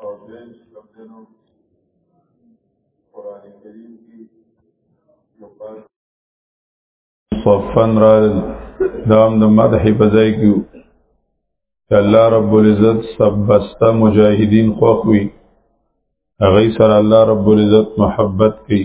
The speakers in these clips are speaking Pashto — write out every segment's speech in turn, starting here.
او دین چې کوم دینو قران کریم کې یو پاس صفن را دام د مدح په ځای کې چې الله رب العزت سبستا مجاهدین خوخوي هغه سره الله رب العزت محبت کوي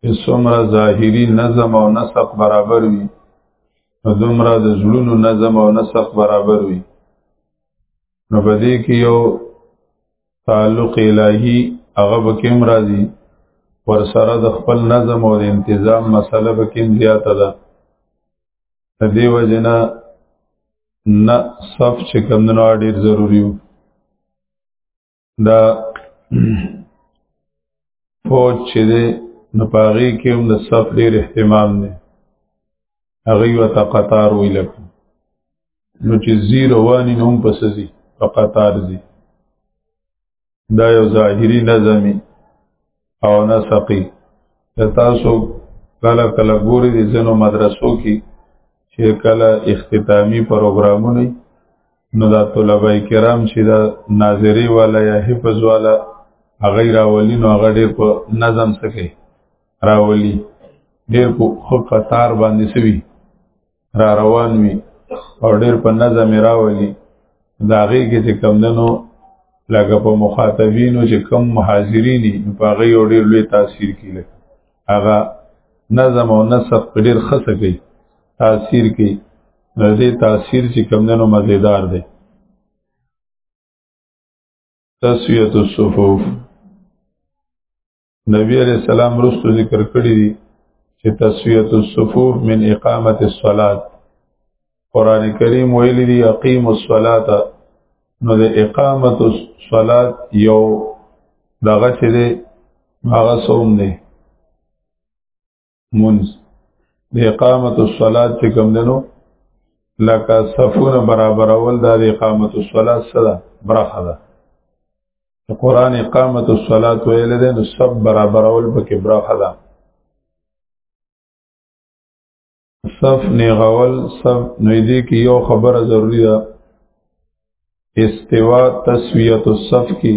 چې څومره ظاهري نظم او نسق برابر وي نو دومره د زړونو نظم او نسق برابر وي نو په دې کې یو تعلق الهي هغه به کوم راځي ور سره د خپل نظم او انتظام مسله به کوم زیاته ده د دې وجنه نه صف چې کمندونو ډیر ضروری وو دا فوج چې دی نو په هغې کې هم د صف ډېر اهتمام دی هغوی ورته قطار وایي لکه نو چې ځي روان یې نو هم پسې ځي په قطار ځي دا یو ظاهري نظم او نه سقي تاسو کله کله ګوري دي ځنو مدرسو کې چې کله اختتامی پروګرامونه نو دا طلبه کرام چې دا ناظری والا یا حفظ والا هغه راولي نو هغه ډېر په نظم سکے راولي ډېر په خو قطار باندې سوي را روان وي او ډېر په نظم راولي دا غي کې چې کم دنو لکه په مخاطبینو چې کم حاضرین په غي او ډېر لوی تاثیر کیږي هغه نظم او نسق په ډېر خسه کوي تاثیر کوي نو دې تاثیر چې کم دنو مزیدار دی تسویت الصفوف نبی علیہ السلام رستو ذکر کړی دی چې تسویت الصفوف من اقامت الصلاة قران کریم ویلی دی اقیم الصلاة نو د اقامت الصلاة یو دغه چې دی هغه سوم دی منز د اقامت الصلات چې کوم دنو لکه صفونه برابر اول د اقامت الصلات سره برخه ده قرآن اقامت الصلات ویل ده نو سب برابر اول پکې برخه ده صف نیغول صف نویدی کی یو خبر ضروری ده استوا تسویت الصف کی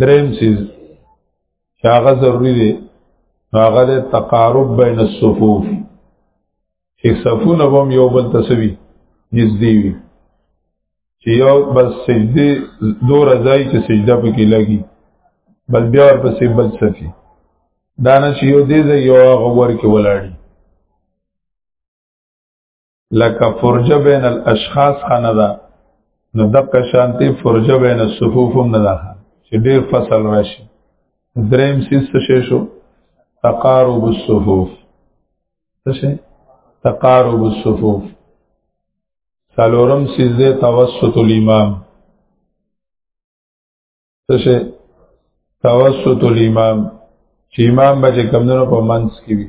دریم سیز چې هغه ضروری دی هغه د تقارب بین الصفوف چې صفونه هم یو بل تسوي نږدې وي چې یو بس سجده دو رضای چې سجده پکې لګي بل بیا ورپسې بل صفي دا نه چې یو دې یو هغه ور کې ولاړي لکه فرجه بین الاشخاص خانه ده نو دقه شانتی فرجه بین الصفوف هم نه ده چې ډیر فصل راشي دریم سیس څه شو تقارب الصفوف څه تقارب الصفوف سالورم سیس ده توسط الامام څه توسط الامام چې امام به کمندونو په منځ کې وي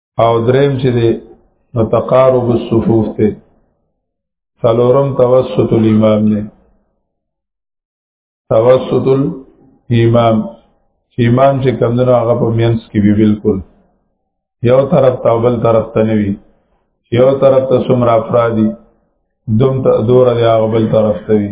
او دریم چې دی نو تقارب الصفوف ته سلورم توسط الامام نه توسط الامام چې امام چې کمدنو هغه په مینس کې وی بالکل یو طرف ته بل طرف ته نه وی یو طرف ته څومره افرادی دوم ته دور دی هغه بل طرف ته وی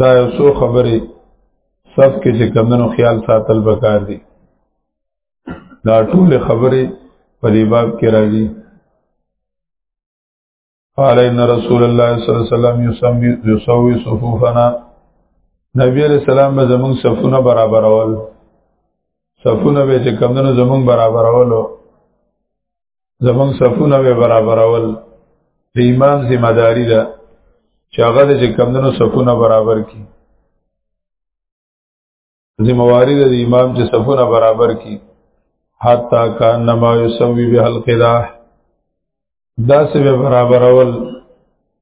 دا یو څو خبرې صف کې چې کمنو خیال ساتل بکار دي دا ټول خبرې په دې باب کې راځي قال ان رسول الله صلی الله علیه وسلم یسمی یسوی صفوفنا نبی علیہ السلام به زمون صفونه برابرول صفونه به چې کمنو زمون برابرولو زمون صفونه به برابرول د ایمان ذمہ داری ده چې هغه د کمندونو صفونه برابر کړي ذمہ واری ده د ایمان چې صفونه برابر کړي حتا کان نما یسوی به القداح دا سه به برابرول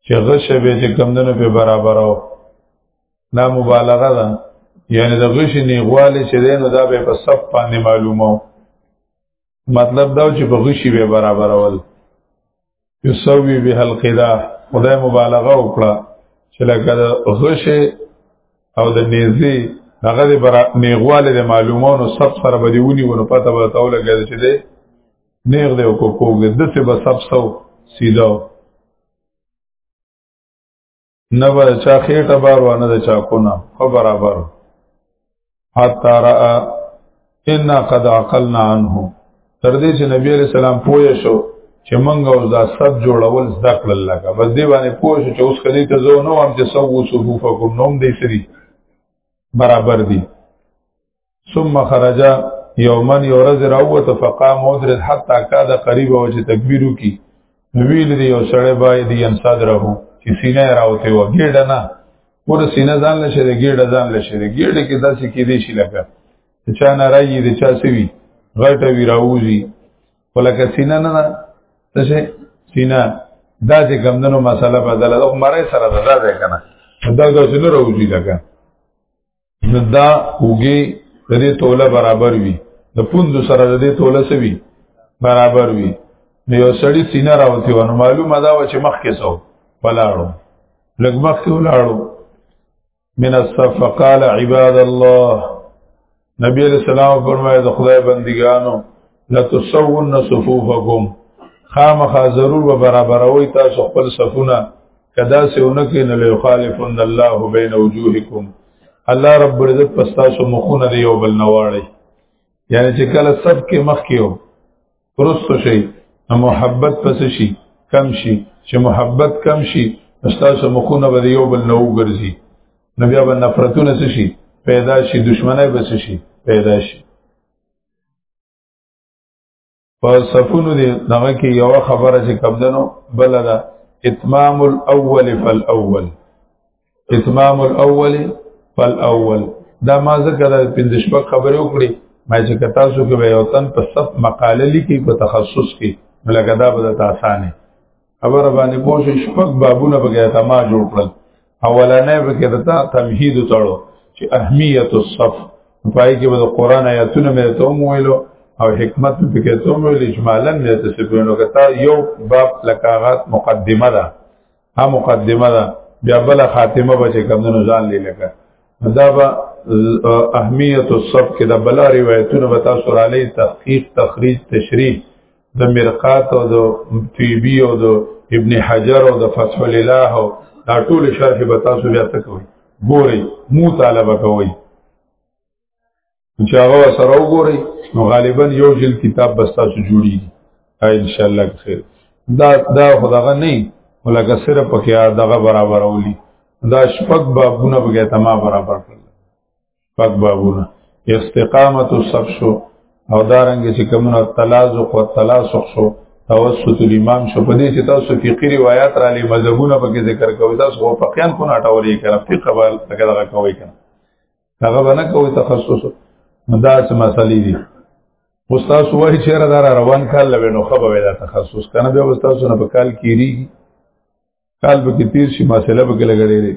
چې غش به چې کمندونو په برابرو دا مبالغه ده یعنی د غش نیغواله چې دینو دا به په صف باندې معلومو مطلب دا چې په غشي به برابرول یسوی به القدا خدای مبالغه وکړه چې لکه د غشي او د نیزي هغه د نیغواله د معلوماتو سب سره بدیونی ونه پته به تاو لګی چې دی نیغ دی او کوکو د څه به سب سو سیداو نه به چا خېټه بار و نه د چا کونه خو برابر حتی را انا قد عقلنا عنه تر دې چې نبی علیہ السلام پوه شو چې موږ اوس دا سب جوړول زده کړل لکه بس دې باندې پوه شو چې اوس کدی ته زو نو هم چې سو صفوفکم نوم دې سری برابر دي ثم خرج یوما یورز راوت فقام مدرد حتا کاده قریب او چې تکبیرو کی ویل دی یو سړی باید دی انصاد راو چې سینه راوته و ګډه نه ور سینه ځان لشه دی ګډه ځان لشه دی ګډه کې داسې کې دی شي لکه چا نه راځي دی چا سوي غټه وی راوځي ولکه سینه نه نه څه سینه دا چې ګمندنو مسله بدله او مړې سره دا ده کنه دا د سینه راوځي لکه نو دا اوګه د دې توله برابر وي د پوند سره د دې توله سوي برابر وي نو یو سړی سینه راوتی ونه معلومه دا و چې مخ کې سو ولاړو لګ مخ کې ولاړو من الصف قال عباد الله نبی علیہ السلام فرمایي د خدای بندګانو لتسون صفوفکم خامخا ضرور به برابروي تاسو خپل صفونه کدا سونه کې نه لو خالفن الله بین وجوهکم الله رب عزت پس تاسو مخونه دی یو بل نواړي یعنی چې کله صف کې مخ کې یو پرستو شي محبت پس شي کم شي چې محبت کم شي استاسو مخونه به یو بل نو ګرځي نو بیا به نفرتونه شي پیدا شي دشمنه به شي پیدا شي په صفونو دی دغه کې یو خبره چې کمدنو بل ده اتمام الاول فالاول اتمام الاول فالاول دا ما ذکر د پندشپک خبرې وکړي ما چې کتا سو کې یو تن په صف مقاله لیکي په تخصص کې لګدا به د اسانه خبره باندې پوه شو شپږ بابونه به ګیا تما جوړ کړل اولنې به کې دتا تمهید تړو چې اهمیت الصف پای کې به قرآن آیاتونه مې ته ویلو او حکمت په کې ته ویل اجمالا مې ته سپینو کتا یو باب لکاغات مقدمه ده ها مقدمه ده بیا بل خاتمه به چې کمونو ځان لې لکه دا به اهمیت الصف کې د بل روایتونو به تاسو را لې تحقیق تخریج تشریح د مرقات او د طیبی او د ابن حجر او د فتح الاله او دا ټول شرح به تاسو بیا تکوي ګوري مو طالبه کوي چې هغه سره وګوري نو غالبا یو جلد کتاب بس تاسو جوړیږي ان شاء الله خیر دا دا خدغه نه ولکه سره پکې دغه برابرولي دا شپږ بابونه بګه تما برابر کړل پک بابونه استقامت الصف شو او دارنګ چې کومه تلازق او تلاسخ شو توسط الامام شو په دې چې تاسو فقہی روایت را لې مذهبونه پکې ذکر کوي تاسو په فقیان کو نه اٹاوري کړه فقہ بل پکې دغه کوي کنه هغه باندې کوي تخصص دا څه مسلې دي استاد وایي چې را دار روان کال لوي نو خبر وي دا تخصص کنه بیا استاد نه په کال کیری کال به کې تیر شي مسله به کې لګړې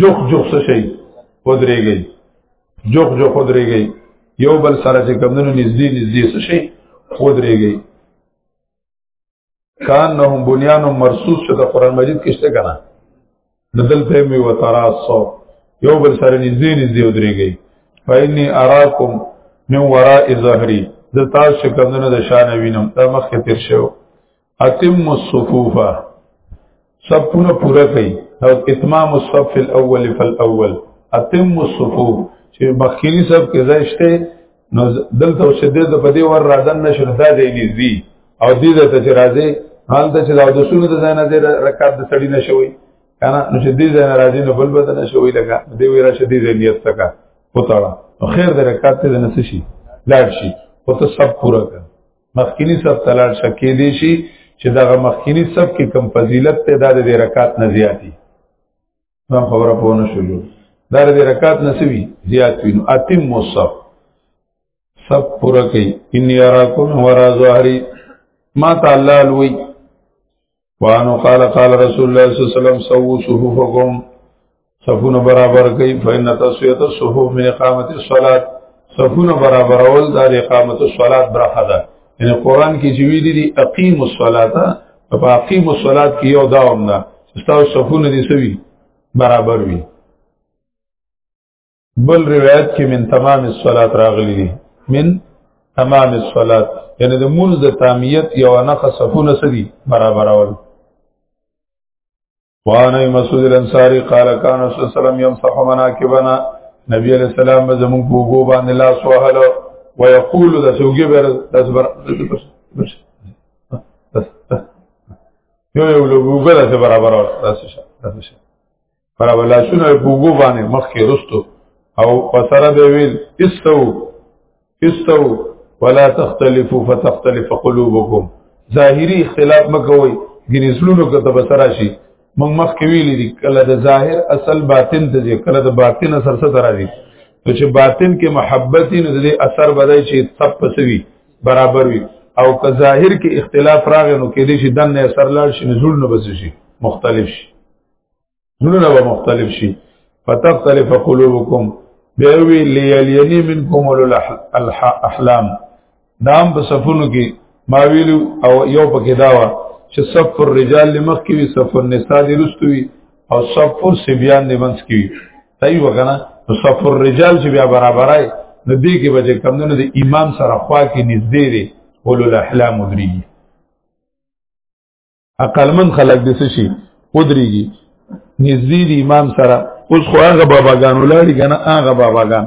جوخ جوخ څه شي ودرېږي جوخ جوخ ودرېږي یو بل سره چې کمونو نږدې نږدې څه شي ودرېږي کان نه هم بنیان مرصوص چې د قران مجید کې شته کنه بدل ته می وتراسو یو بل سره نږدې نږدې ودرېږي فإني أراكم من وراء ظهري د تاسو کمونه د شان وینم دا مخکې تیر شو اتم الصفوف صفونه پورا کوي او اتمام الصف الاول فالاول اتم الصفوف چې مخکینی صف کې ځای شته نو دلته چې د په دې ور رادن نشو دا دی نږدې او دې ته چې راځي حالته چې دا د سونو د ځای نه دې رکعت د سړی نشوي کنه نو چې دې ځای نه راځي نو بل بدل نشوي لګا دې وی راشه دې ځای نیت تکا وتاړه خیر د رکعت دې نه شي لاړ شي او ته سب پورا کړ مخکینی سب تلار شکی دی شي چې دا مخکینی سب کې کم فضیلت ته دا د رکعات نه زیاتی ما خبره په ونه شو دا د رکعات نه سوي زیات وینو اتم مصف سب پورا کوي ان یراکم ورا ظهری ما تعالی لوی وانو قال قال رسول الله صلی الله علیه وسلم سووا صفوفکم صفونه برابر کړئ فإن تسویت الصفوف من اقامت الصلاة صفونه برابر اول د اقامت الصلاة برخه ده ان قران کې چې ویلي دي اقیم الصلاة په اقیم الصلاة کې یو داوم نه تاسو صفونه دي سوي برابر وي بل روایت کې من تمام الصلات راغلی دی من تمام الصلات یعنی د مونږ د تامیت یو نه خصفونه سدي برابر اول وانه مسعود الانصاری قال کان رسول الله صلی الله علیه وسلم يمسح مناكبنا نبی علیہ السلام به زمون په وګو باندې لاس وهلو ويقول د سوګي بر داس بر یو یو لوګو بل څه برابر او تاسو شه تاسو شه پر ولاسونه په وګو باندې مخ کې رستو او پسره دی ویل استو استو ولا تختلفوا فتختلف قلوبكم ظاهری اختلاف مکوئ ګینې زړونو کې ته بسره شي موږ مخ کې ویلي دي کله د ظاهر اصل باطن ته ځي کله د باطن اثر څه تر دي نو چې باطن کې محبت نه دي اثر بدای شي سب پسوي برابر وي او که ظاهر کې اختلاف راغی نو کې دې شي دنه اثر لاړ شي نزول نه بس شي مختلف شي زړونه به مختلف شي فتختلف قلوبکم بیوی لیلینی منکم الاحلام دام په صفونو کې ما ویلو او یو پکې داوا چې صف الرجال لمخ کې وي صف النساء دې رستو وي او صف الصبيان دې منځ کې وي صحیح وکنه نو صف الرجال چې بیا برابرای نو دې کې بچ کم نه دي امام سره خوا کې نږدې دي اولو الاحلام دري عقلمن خلک د څه شي ودرېږي نږدې دي امام سره اوس خو هغه باباګان ولاړي کنه هغه باباګان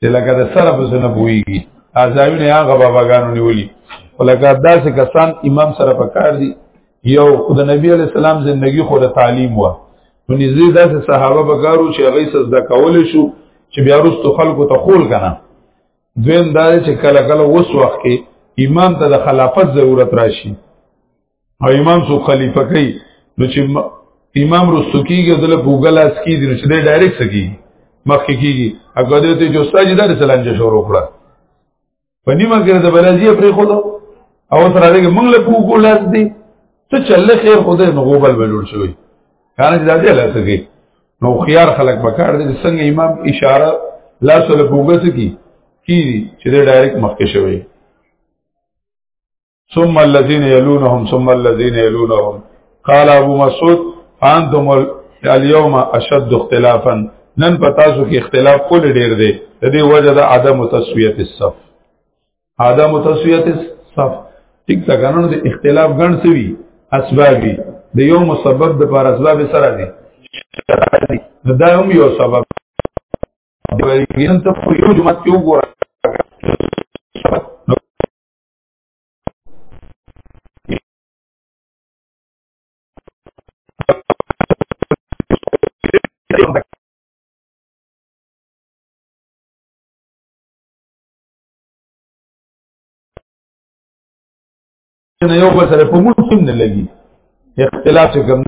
چې لکه د سره په سره بوئيږي ازاوی نه هغه باباګانو نیولي ولکه داسې کسان امام سره پکار دي یو د نبی علی السلام زندگی خو د تعلیم و نو نږدې داسې صحابه بګارو چې هغه سز د کول شو چې بیا وروسته خلکو ته خول کنه دویم دا چې کله کله اوس وخت کې امام ته د خلافت ضرورت راشي او امام سو خلیفہ کوي نو چې امام رسو کیږي دل په ګل اس کې دي چې ډایرکټ سکی مخکې کیږي هغه دې ته جو سجده در سلنجه شروع کړه په نیمه کې د بلازیه پرې خو او سره دې موږ له کو ګل اس دي څه چل خیر خدای نو غوبل بلور شوی کانه چې دا دې لاسه کې نو خيار خلک به کار دي څنګه امام اشاره لاس له بوګس کی کی چې د ډایرکټ مخکې شوی ثم الذين يلونهم ثم الذين يلونهم قال ابو مسعود انتم اليوم اشد اختلافا نن پتا سو کې اختلاف کول ډیر دی د دې وجه د عدم تسویه الصف عدم تسویت صف ټیک تا قانون د اختلاف ګڼ سوي اسباب د یو مسبب د پر اسباب سره دي دا هم یو سبب دی ګین ته خو یو جمعه کې وګوره نه یو بل سره په موږ هم نه لګي اختلاف کوم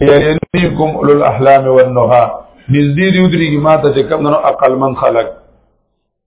یعنیکم اولو الاحلام والنها نزدې دی ودرېږي ما ته چې کم نو عقل من خلق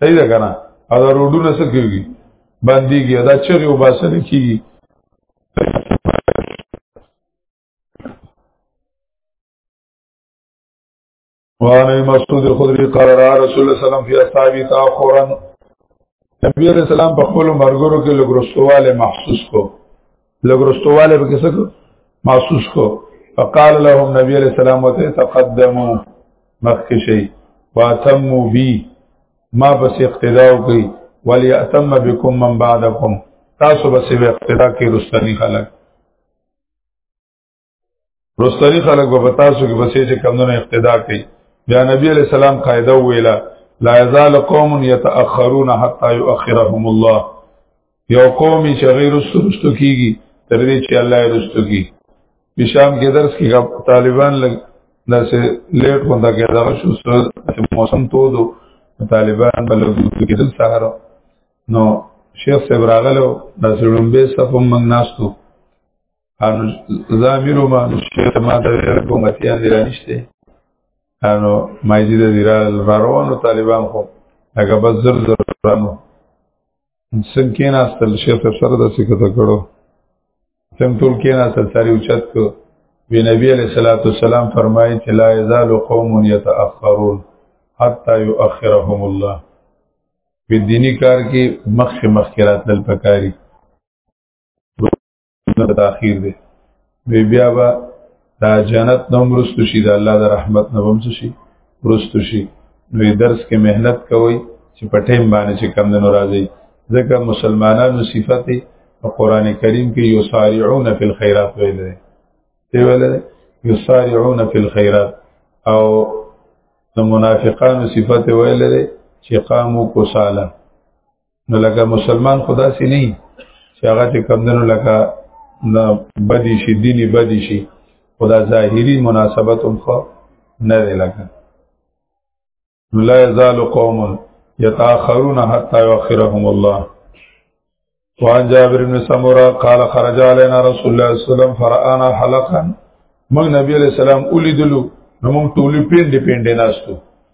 صحیح ده کنه او دا روډونه څه کیږي باندېږي دا چغې او باسنه کیږي وعن مسعود الخدري قال رسول الله صلى الله عليه وسلم في اصحابه تاخرا نبی علیہ السلام په خپل مرګورو کې لګرستواله محسوس کو لګرستواله به کیسه کو محسوس کو فقال لهم نبی علیہ السلام وته تقدمو مخکې شي واتمو بي ما بس اقتداء کوي وليأتم بكم من بعدكم تاسو بس اقتداء کوي رسنی خلک رستری خلق به بتاسو کې بسې چې کمونه اقتدا کوي بیا نبی علیہ السلام قاعده ویلا لا یزال قوم یتأخرون حتا یؤخرهم الله یو قوم چې غیر رستو کیږي تر دې چې الله یې رستو کی په شام کې درس کې طالبان لګ داسې لیټ غونډه کې دا شو چې موسم تودو طالبان بل کې دل سهار نو شیخ صاحب راغلو داسې لومبه صفم منګ ناستو انو زامیر ما نو شیخ ما د حکومتیان دی رانیشته انو مایزید دی را روانو طالبان خو هغه بس زر زر رانو څنګه کېناستل شیخ سره د سکته کړو څنګه ټول کېناستل ساری اوچت کو وی نبی علیہ الصلوۃ والسلام فرمایي چې لا یزال قوم یتأخرون حتا یؤخرهم الله په دینی کار کې مخ مخ کې راتل پکاري نه تاخير دی وی بیا به دا جنت نو مرستو شي د الله د رحمت نه هم شي مرستو شي نو درس کې مهنت کوي چې په ټیم باندې چې کم نه راځي ځکه مسلمانانو صفت په قران کریم کې یسارعون فی الخيرات ویل دی دی ویل دی یسارعون فی الخيرات او د منافقانو صفت ویل دی چې قامو کوساله نو لکه مسلمان خدا سي نه چې هغه چې کمدنو لکه نه بدی شي دینی بدی شي خدا ظاهری مناسبت هم خو نه دی لکه لا یزال قوم یتاخرون حتا یؤخرهم الله وان جابر بن سمره قال خرج علينا رسول الله صلی الله علیه وسلم فرانا حلقا موږ نبی علیہ السلام ولیدلو نو موږ ټولې پیندې پیندې ناستو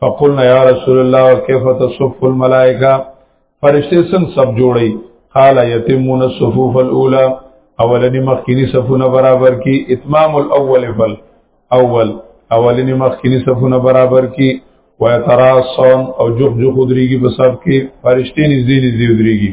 فقلنا یا رسول الله کیف تصف الملائکه فرشتي سن سب جوړي قال یتمون الصفوف الاولى اولنی مخکینی صفونه برابر کی اتمام الاول فل اول اولنی مخکینی صفونه برابر کی و تراسون او جخ جخ دريږي په صف کې فرشتي نږدې نږدې دريږي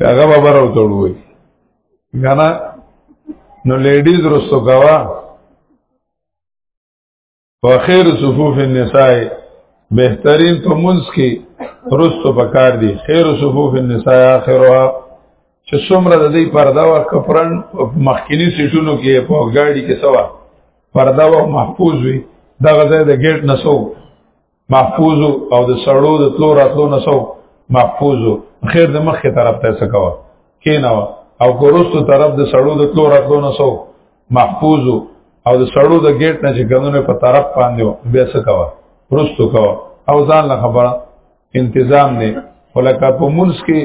هغه به برو ته وړوي غنا نو لیډیز رسو کوا په خیر صفوف النساء بهترین په منځ کې رسو پکار دي خیر صفوف النساء اخرها چې څومره د دې پرده وا کفرن مخکینی سټونو کې په ګاډي کې سوا پرده وا محفوظ وي دا غزه د گیټ نسو محفوظ او د سړو د تلو راتلو نه سو محفوظ خیر د مخې طرف ته سکوا کینو او ګورستو طرف د سړو د تلو راتلو نه سو محفوظ او د سړو د گیټ نه چې ګندونه په طرف باندې بیا سکوا رستو کوا او ځان له خبره انتظام نه ولکه په منځ کې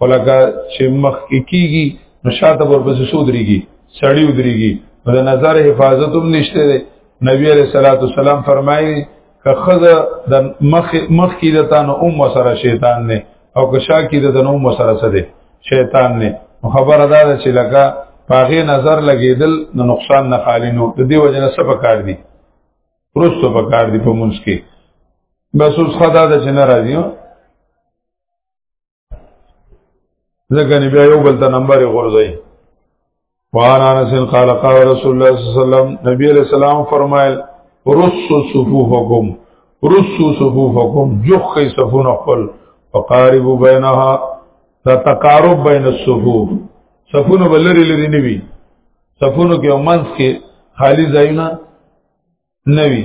ولکه چې مخ کې کیږي نو شاته ورپسې سودريږي سړی ودريږي د نظر حفاظت هم نشته دی نبی علیہ الصلوۃ والسلام فرمایي که خزه د مخ مخ کې د تانو اوم سره شیطان نه او که شا کې د نو اوم سره سره شیطان نه خبره ده چې لکه پاغه نظر لګیدل نو نقصان نه خالی نو د دې وجنه څه پکار دي پرستو پکار دي په مونږ کې بس اوس خدا د چې ناراضي ځکه نه بیا یو بل ته نمبر غورځي وان انس قال قال رسول الله صلی الله علیه وسلم نبی علیہ السلام فرمایل رسو صفوفکم رسو صفوفکم جخی صفون خپل وقاربوا بینها دا تقارب بین الصفوف صفونه بلری لري نیوي صفونو کې ومنس کې خالی ځایونه نوي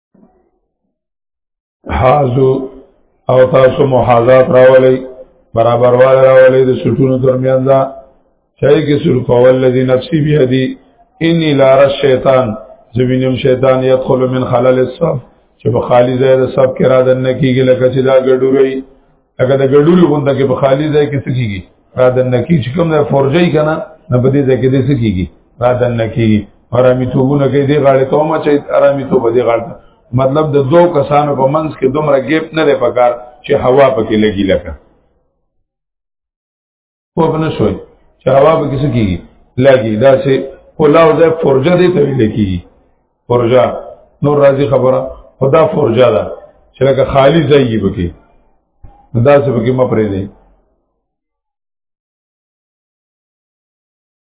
حاضو او تاسو محاذات راولي برابر وال راولي د سټونو ترمیان دا چای کې سر کول الذي نفسي به دي اني لار الشیطان زمینم شیطان يدخل من خلل الصف چې په خالی ځای د صف کې را دن کیږي لکه چې دا ګډوري اګه د ګډولو غونډه کې په خالی ځای کې څه کیږي را د نکی چې کوم نه فورجی کنه نه په دې ځای کې دې څه کیږي را د نکی آرامي توبونه کې دې غاړه ته ما چې آرامي توب دې غاړه مطلب د دوه کسانو په منځ کې دومره ګیپ نه لري پکار چې هوا پکې لګي لکه په بنه شوي چې هوا به کیسه کیږي لګي دا چې کولا او ځای فرجه دې ته ویل کیږي فرجه نور راځي خبره خدا فرجه ده چې لکه خالی ځای یې بکی دا څه بکی مپرې دی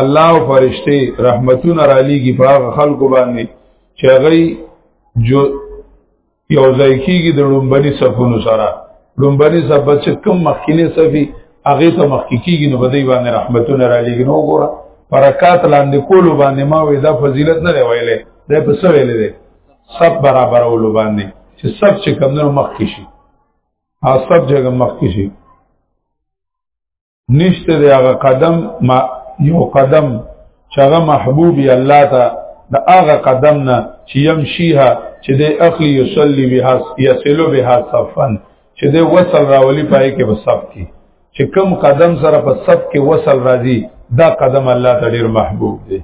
الله او فرشته رحمتونه را لېږي په هغه خلکو باندې چې هغه جو یو ځای کېږي د لومبني صفونو سره لومبني صف چې کم مخکینه صفي هغه ته مخکې کېږي نو بدی باندې رحمتونه را لېږي نو ګوره برکات لاندې کولو باندې ما وې دا فضیلت نه دی ویلې دا په څه ویلې دی سب برابرولو باندې چې سب چې کمونو مخکې شي ها سب جګه مخکې شي نشته دی هغه قدم ما یو قدم چې هغه محبوب ی الله ته د هغه قدم نه چې يمشيها چې د اخلي يصلي بها يسلو بها صفن چې د وصل راولي پای کې په صف کې چې کم قدم سره په صف کې وصل راځي دا قدم الله ته ډیر محبوب دی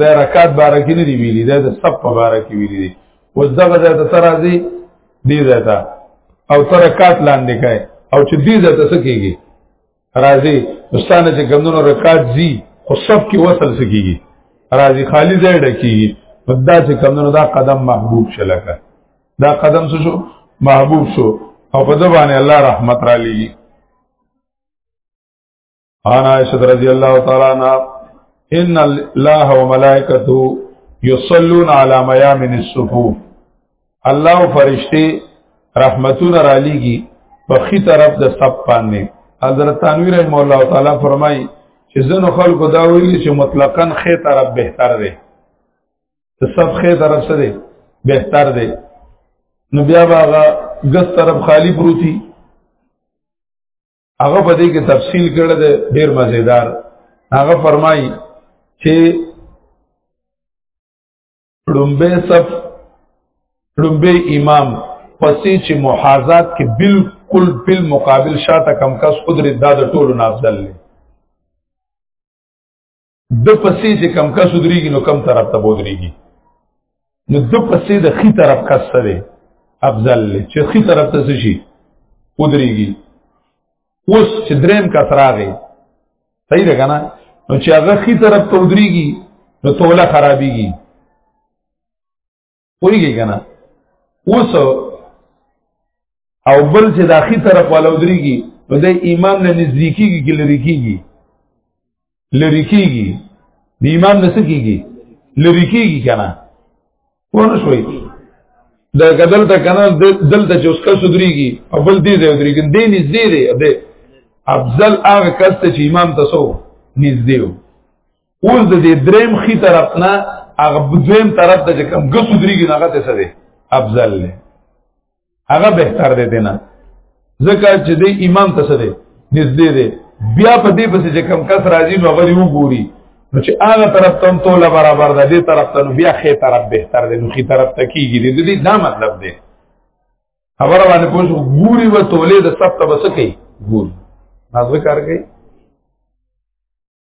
دا رکعات بارکی نه دی ویلي دا د صف په بارکی ویلي دی اوس دغه ځای ته راځي دې ځای ته او ترکات لاندې کوي او چې دې ځای ته څه کېږي راځي مستانه چې ګمدونو رکات زی خو سب کې وصل څه کېږي راځي خالی ځای ډکېږي دا چې ګمدونو دا قدم محبوب شلکه دا قدم څه شو محبوب شو او په دبانې الله رحمت را لېږي انا عائشہ رضی الله تعالی عنها ان الله وملائکته یصلون علی میامن الصفوف الله او فرشتي رحمتونه را لېږي په خي طرف د سب باندې حضرت تنویر رحم الله تعالی فرمایي چې زنو خلکو دا ویلي چې مطلقاً خي طرف بهتر دی د سب خي طرف سره بهتر دی نو بیا باغه ګس طرف خالی پروتي هغه په دې کې تفصیل کړل دی ډیر مزیدار هغه فرمایي چې لومبه صف لومبه امام پسې چې محاذات کې بالکل بل مقابل شاته کم کس قدرت دا د ټولو نه افضل دی د پسې چې کم کس ودرېږي نو کم طرف ته بودرېږي نو د پسې د خي طرف کس سره افضل دی چې خي طرف ته شي ودرېږي اوس چې دریم کس راغی صحیح ده که نه نو چې هغه خي طرف ته ودرېږي نو توله خرابېږي پوهیږي که نه اوس او بل چې د اخی طرف والا ودرېږي نو د ایمان نه نږدې کېږي که لرې کېږي لرې کېږي د ایمان نه څه کېږي لرې کېږي که نه پوه نه شوئ د کدل ته کنه دلته چې اوس کس ودرېږي او بل دې ځای ودرېږي دې نږدې دی د افضل هغه کس ته چې امام ته سو نږدې و اوس د دې دریم خي طرف نه هغه دویم طرف ته چې کم ګسو درېږي هغه ته څه دی افضل دی هغه بهتر دی دینه ځکه چې د امام ته څه دی نږدې دی بیا په دې پسې چې کم کس راځي نو هغه وګوري نو چې هغه طرف ته ټول برابر ده دې طرف ته نو بیا خې طرف بهتر دی نو خې طرف ته کیږي دې دې دا مطلب دی خبره باندې پوه شو ګوري و تولې د سب ته بس کوي ګوري نازو کار کوي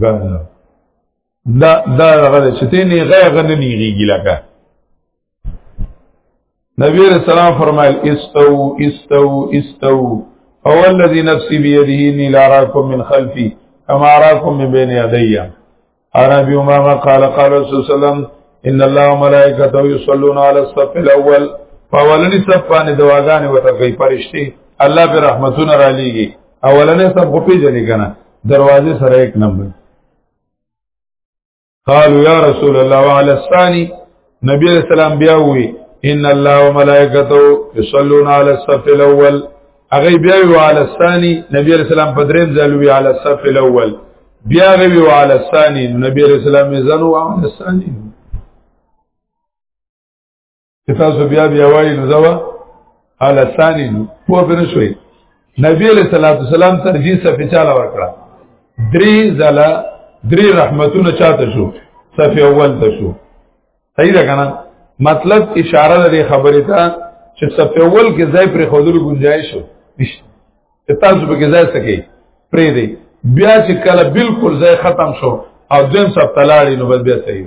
ګانا دا دا هغه چې ته نه غیر غنه نیږي لکه نبی علیہ السلام فرمایل استو استو استو او الذي نفسي بيده اني لا اراكم من خلفي كما اراكم من بين يدي انا ابي امامه قال قال رسول الله صلى الله عليه وسلم ان الله وملائكته يصلون على الصف الاول فاولني صف باندې دواګانې وته کوي فرشتي الله به رحمتونه را لېږي اولنې صف په پیژنې کنه دروازې سره یک نمبر قالوا يا رسول الله وعلى الثاني نبی علیہ السلام بیا وی ان الله وملائکته یصلون علی الصف الاول هغه بیا وی علی الثاني نبی علیہ السلام په دریم ځل وی علی الصف الاول بیا هغه وی علی الثاني نبی علیہ السلام یې زنو علی الثاني چې تاسو بیا بیا وایي نو زوا اله ثاني نو په بنه شوي نبی علیہ الصلوۃ والسلام ترجیح صفه چاله ورکړه درې زلا درې رحمتونه چاته شو صفه اول ته شو صحیح ده کنه مطلب اشاره لري خبره ته چې صفه اول کې ځای پر خودلو گنجائش شو نشته تاسو به کې ځای سکے پرې دی بیا چې کله بالکل ځای ختم شو او دیم صف تلاړي نو بس بیا صحیح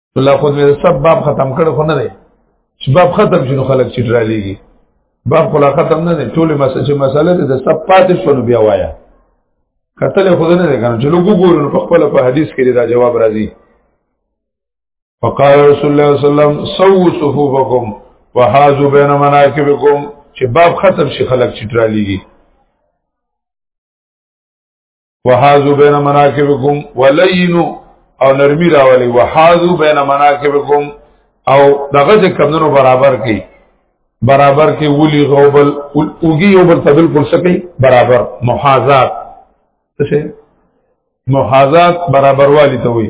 الله خود مې سب باب ختم کړ خو نه دی چې باب ختم شنو خلک چې را لېږي باب خلا ختم نه دی ټولې مسله چې مسله ده د سب پاتې شنو بیا وایا کتل خو نه دی کنه چې لوګ ګورو په خپل په حدیث کې دا جواب راځي وقال رسول الله صلی الله علیه وسلم سو صفوفکم وحاذو بین مناکبکم چې باب ختم شي خلک چې را لېږي وحازو بین مناکبکم ولینو او نرمی راولی وحازو بین مناکبکم او دغه چې کمونو برابر کړي برابر کې ولي غوبل اوږي یو بل تبل پر سکي برابر محاذات څه محاذات برابر والی ته وي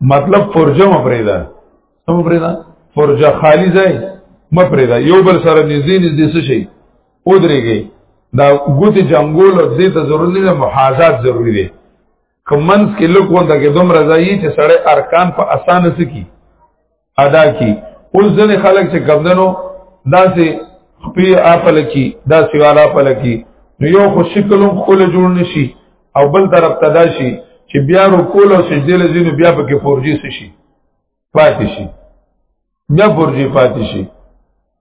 مطلب فرجه مپریدا سم مپریدا فرجه خالی ځای مپریدا یو بل سره نږدې نږدې څه شي او درېږي دا ګوتې جنگول او دې ته ضروري نه محاذات ضروري دي کمنس کې لوکو ته کې دوم رضایي چې سړی ارکان په اسانه سکی ادا کی اوس ځنې خلک چې کمدنو داسې خپې آپل کی داسې والا آپل کی نو یو خو شکلم خپل جوړ نشي او بل طرف ته دا شي چې بیا رکول او سجده لزینو بیا پکې فورجی شي پاتې شي بیا فورجی پاتې شي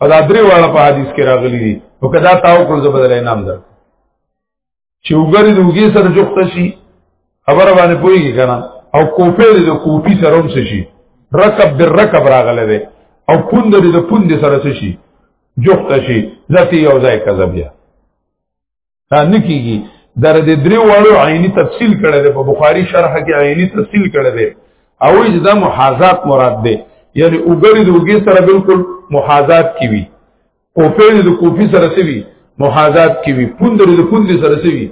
او دا درې واړه په حدیث کې راغلي دي او کدا تاو کړ زبدل انعام درک چې وګړي د وګي سره جوخت شي خبره باندې پويږي کنه او کوپې د کوپی سره هم شي رکب بر رکب راغله ده او پوند د پوند سره شي جوخت شي ذاتی او ځای کذب یا دا نه کیږي در دې درې وړو عیني تفصیل کړی دی په بخاری شرح کې عیني تفصیل کړی دی او یې دا محاذات مراد دی یعنی وګړي د وګي سره بالکل محاذات کی وي او په دې د کوفي سره سوي محاذات کی وي پوند د پوند سره سوي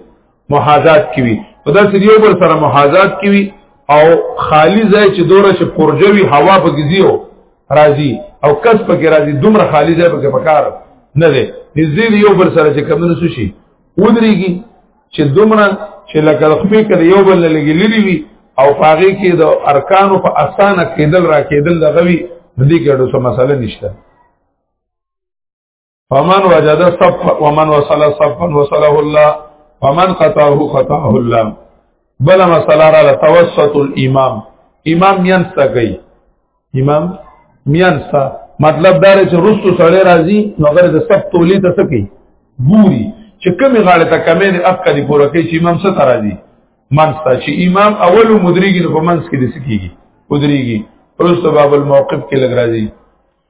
محاذات کی وي په داسې یو بل سره محاذات کی وي او خالی ځای چې دوره چې پرجوي هوا په گزیو راځي او کس پکې راځي دومره خالی ځای پکې پکار نه دی نږدې یو بل سره چې کمونه سو شي ودرېږي چې دومره چې لکه خپې کړي یو بل لګي لري وي او پاغي کې د ارکانو په اسانه کېدل را کېدل دغوي د دې ګډو سم مسله نشته فمن وجد صف ومن وصل صفا وصله الله ومن قطعه قطعه الله بل مسله را توسط الامام امام مینستا کوي امام مینستا مطلب دا چې رستو سره راځي نو غره د سب تولی ته سکی ګوري چې کمی غاړه ته کمې نه اف کړي پوره کوي چې امام سره راځي منستا چې امام اول مدريږي نو په منس کې د سکیږي مدريږي رستو باب الموقف کې لګ راځي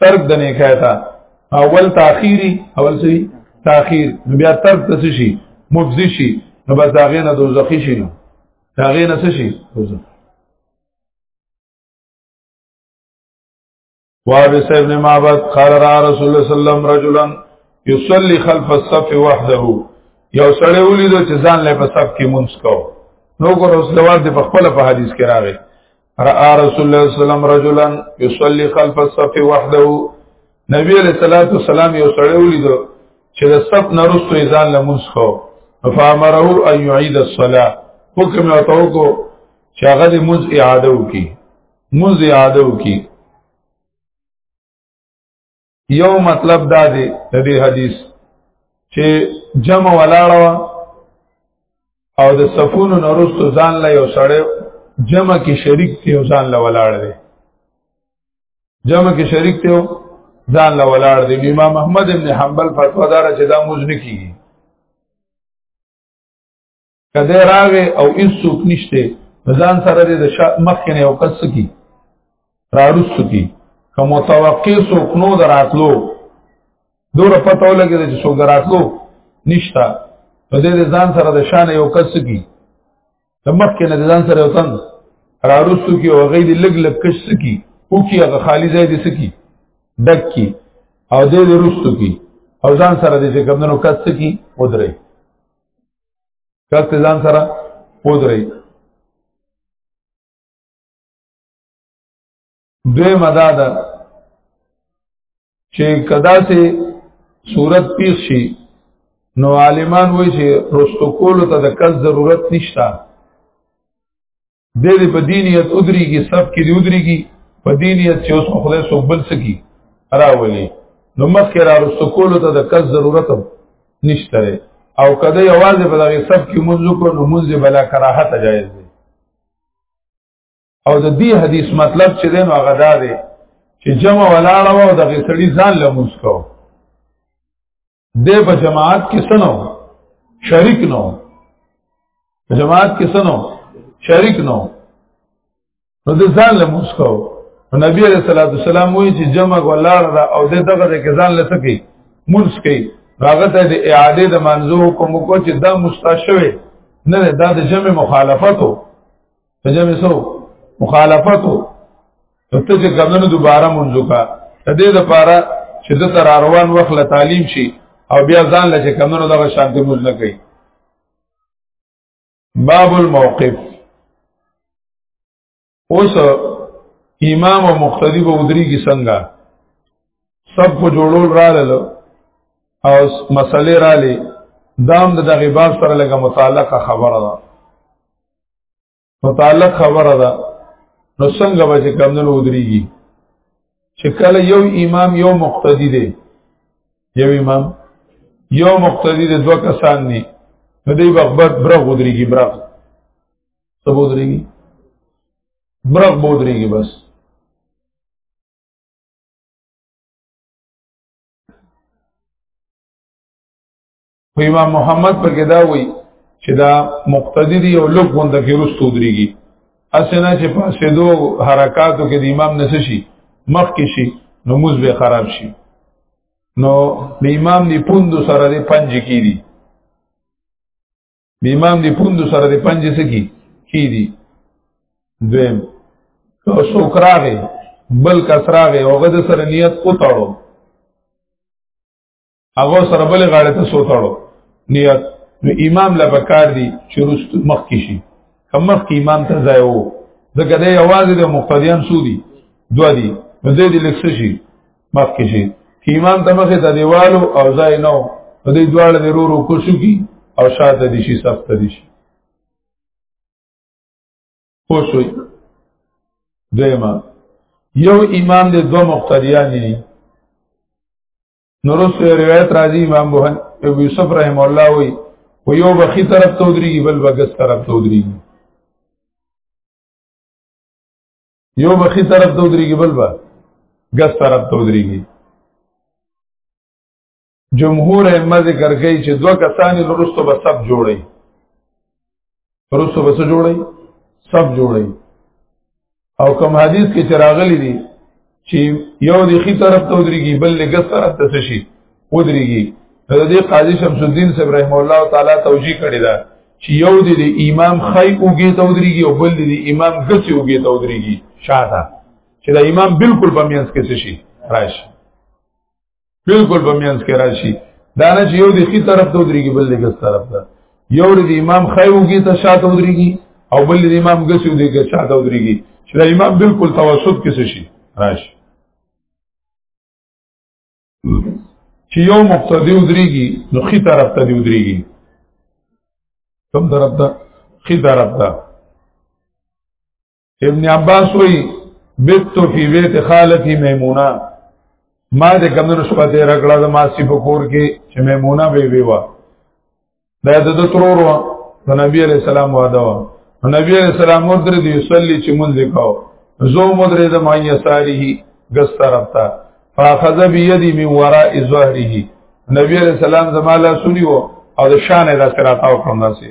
ترک د نه کایتا اول تاخيري اول سي تاخير بیا ترک د څه شي مفزي شي نو بس هغه نه دوزخي شي نو هغه نه څه شي دوزخ وابس ابن معبد قال را رسول الله صلی الله علیه وسلم رجلا يصلي خلف الصف وحده یو سړی ولید چې ځان له په صف کې مونږ کو نو ګور اوس لواد په خپل په حدیث کې راغی را رسول الله صلی الله علیه وسلم رجلا یصلی خلف الصف وحده نبی علیہ الصلوۃ والسلام یو سړی ولیدو چې د صف نرستو ځان لمونځ خو فامره ان يعيد الصلاه حکم وتو کو چې هغه د مز اعاده وکي مز اعاده وکي یو مطلب دا دی د دې حدیث چې جمع ولاړه او د صفونو نورستو ځان له یو سړی جمع کې شریک دی او ځان له ولاړ دی جمع کې شریک دی او ځان له ولاړ دی امام محمد ابن حنبل فتوا دار چې دا موز نه کیږي کده راغې او هیڅ څوک نشته ځان سره د مخکې نه یو کس کی راروسو کی که متوقع څوک نو دراتلو دوره پته ولګي چې څوک دراتلو نشتا په دې ځان سره د شان یو کس کی د مخکې نه ځان سره یو تن راروسو کی او غې دې لګ لګ کش کی او کی هغه خالی ځای دې سکی ډک کی او دې روسو کی او ځان سره دې چې کمندونو کس کی ودرې کس ته ځان سره پودري دوی مداد چې کدا سي صورت پیښ شي نو عالمان وایي چې رستو کولو ته د کس ضرورت نشته دې دې په دینیت ادریږي سب کې دې ادریږي په دینیت چې اوس خدای سو بل سکی راولي نو مخکې را رسکول ته د کس ضرورت نشته او کده یوازې په دغه سب کې منځ کو نو منځ بلا کراهت جایز دی او د دې حدیث مطلب چې دین هغه دا دی چې جمع ولاړه او دغه سړي ځان لمس کو دی په جماعت کې سنو شریک نو جماعت کې سنو شریک نو نو د ځان له مسکو نبی علیہ الصلوۃ والسلام وی چې جمع ولاړ دا او د دغه د ځان له سکی مونږ کوي هغه ته د اعاده د منزو حکم کو چې دا مستشوي نه دا د جمع مخالفتو په دې مې سو مخالفتو ته چې کمنو دوباره منځو کا د دې لپاره چې د تر روان وخت له تعلیم شي او بیا ځان لچ کمنو دغه شانتي موز نه کوي باب الموقف اوس امام او مقتدی به ودری کی څنګه سب کو جوړول را لاله او مسلې را لې دام د دغه باب سره لګه متعلقه خبره ده متعلق خبره ده نو څنګه به چې کمدنو ودرېږي چې کله یو امام یو مقتدی دی یو امام یو مقتدی دی دوه کسان دي نو دی به خبر برغ ودرېږي برغ څه به ودرېږي برغ به ودرېږي بس خو امام محمد په کې دا وایي چې دا مقتدی دی او لږ غونډه کې رستو دريږي اسنه چې پاسې دو حرکاتو کې د امام نس شي مخ کې شي نو موز به خراب شي نو د امام دی پوندو سره د پنج کې دي د امام دی پوندو سره د پنج سکی کې دي دویم که څوک راغی بل کس راغی هغه د سره نیت وتاړو هغه سره بل غاړه ته سوتړو نیت نو امام لا بکار دی چې رست مخ کې شي کم مخ کې امام ته ځای وو ځکه د یوازې د مقتدیان سودی دوا دی نو دې دې لکس شي مخ کې شي کې امام ته مخه ته دیوالو او ځای نو دې دواړه د رورو کوشو کی او شاته دي شي سخت دي شي پوښوي دیمه یو امام دې دوه مقتدیان دي نورست روایت راځي امام بوهن ابو یوسف رحم الله وی و یو بخی طرف ته ودرېږي بل بغس طرف ته ودرېږي یو بخی طرف ته ودرېږي بل با غس طرف ته ودرېږي جمهور ائمه ذکر کوي چې دوه کسان لرستو به سب جوړي پرسو بس جوړي سب جوړي او کوم حدیث کې چراغلي دي چې یو دی خي طرف ته ودرېږي بل لګس طرف ته شي ودرېږي د دې قاضي شمس الدین صاحب رحم الله تعالی توجیه کړی دا چې یو دی د امام خی اوږي ته ودرېږي او بل دی امام غسی اوږي ته ودرېږي شاته چې دا امام بالکل په میانس کې شي راشي بالکل په میانس کې راشي دا نه چې یو د خي طرف ته ودرېږي بل د ګس طرف ته یو د امام خیوږي ته شاته ودرېږي او بل د امام ګسو دی کې شاته ودرېږي چې د امام بالکل توسط کې شي راشي چې یو مقتدی ودرېږي نو خي طرف ته دی ودرېږي کوم طرف ته خي طرف ته ابن عباس وی بیتو فی بیت خالتی میمونه ما د کمنو شپه ته رګړه د ماسی په کور کې چې میمونه به وی وا دا د ترور وا د نبی علی السلام واده وا نبی علی السلام ورته دی صلی چې مونږ وکاو زو مدرې د مایه ساریه ګس طرف ته فاخذ بيدي من وراء ظهره نبی علیہ السلام زمالا سنیو او د شان را سره تاو کړم داسې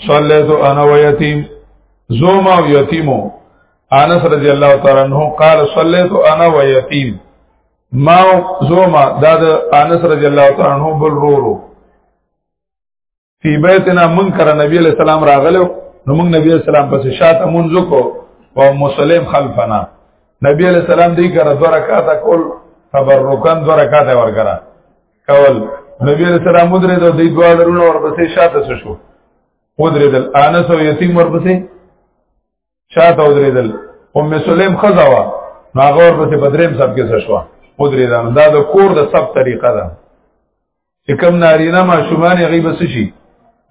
صلیت انا و یتیم زوم او یتیمو انس رضی الله تعالی عنہ قال صلیت انا و یتیم ما زوم دا د انس رضی الله تعالی عنہ بل رورو فی بیتنا منکر نبی علیہ السلام راغلو نو موږ نبی علیہ السلام پس شاته مونږ کو او مسلم خلفنا نبی علیہ السلام دی کرا دو رکعات کول تبرکان دو رکعات ورکرا کول نبی علیہ السلام مدره د دې دوه ډرونه ورپسې شاته شو مدره دل انس او یتیم ورپسې شاته ودرېدل ام سلیم خزا وا هغه ورپسې بدریم سب کې شو مدره دا دا د کور د سب طریقه ده چې کم نارینه ما شومان غیب شي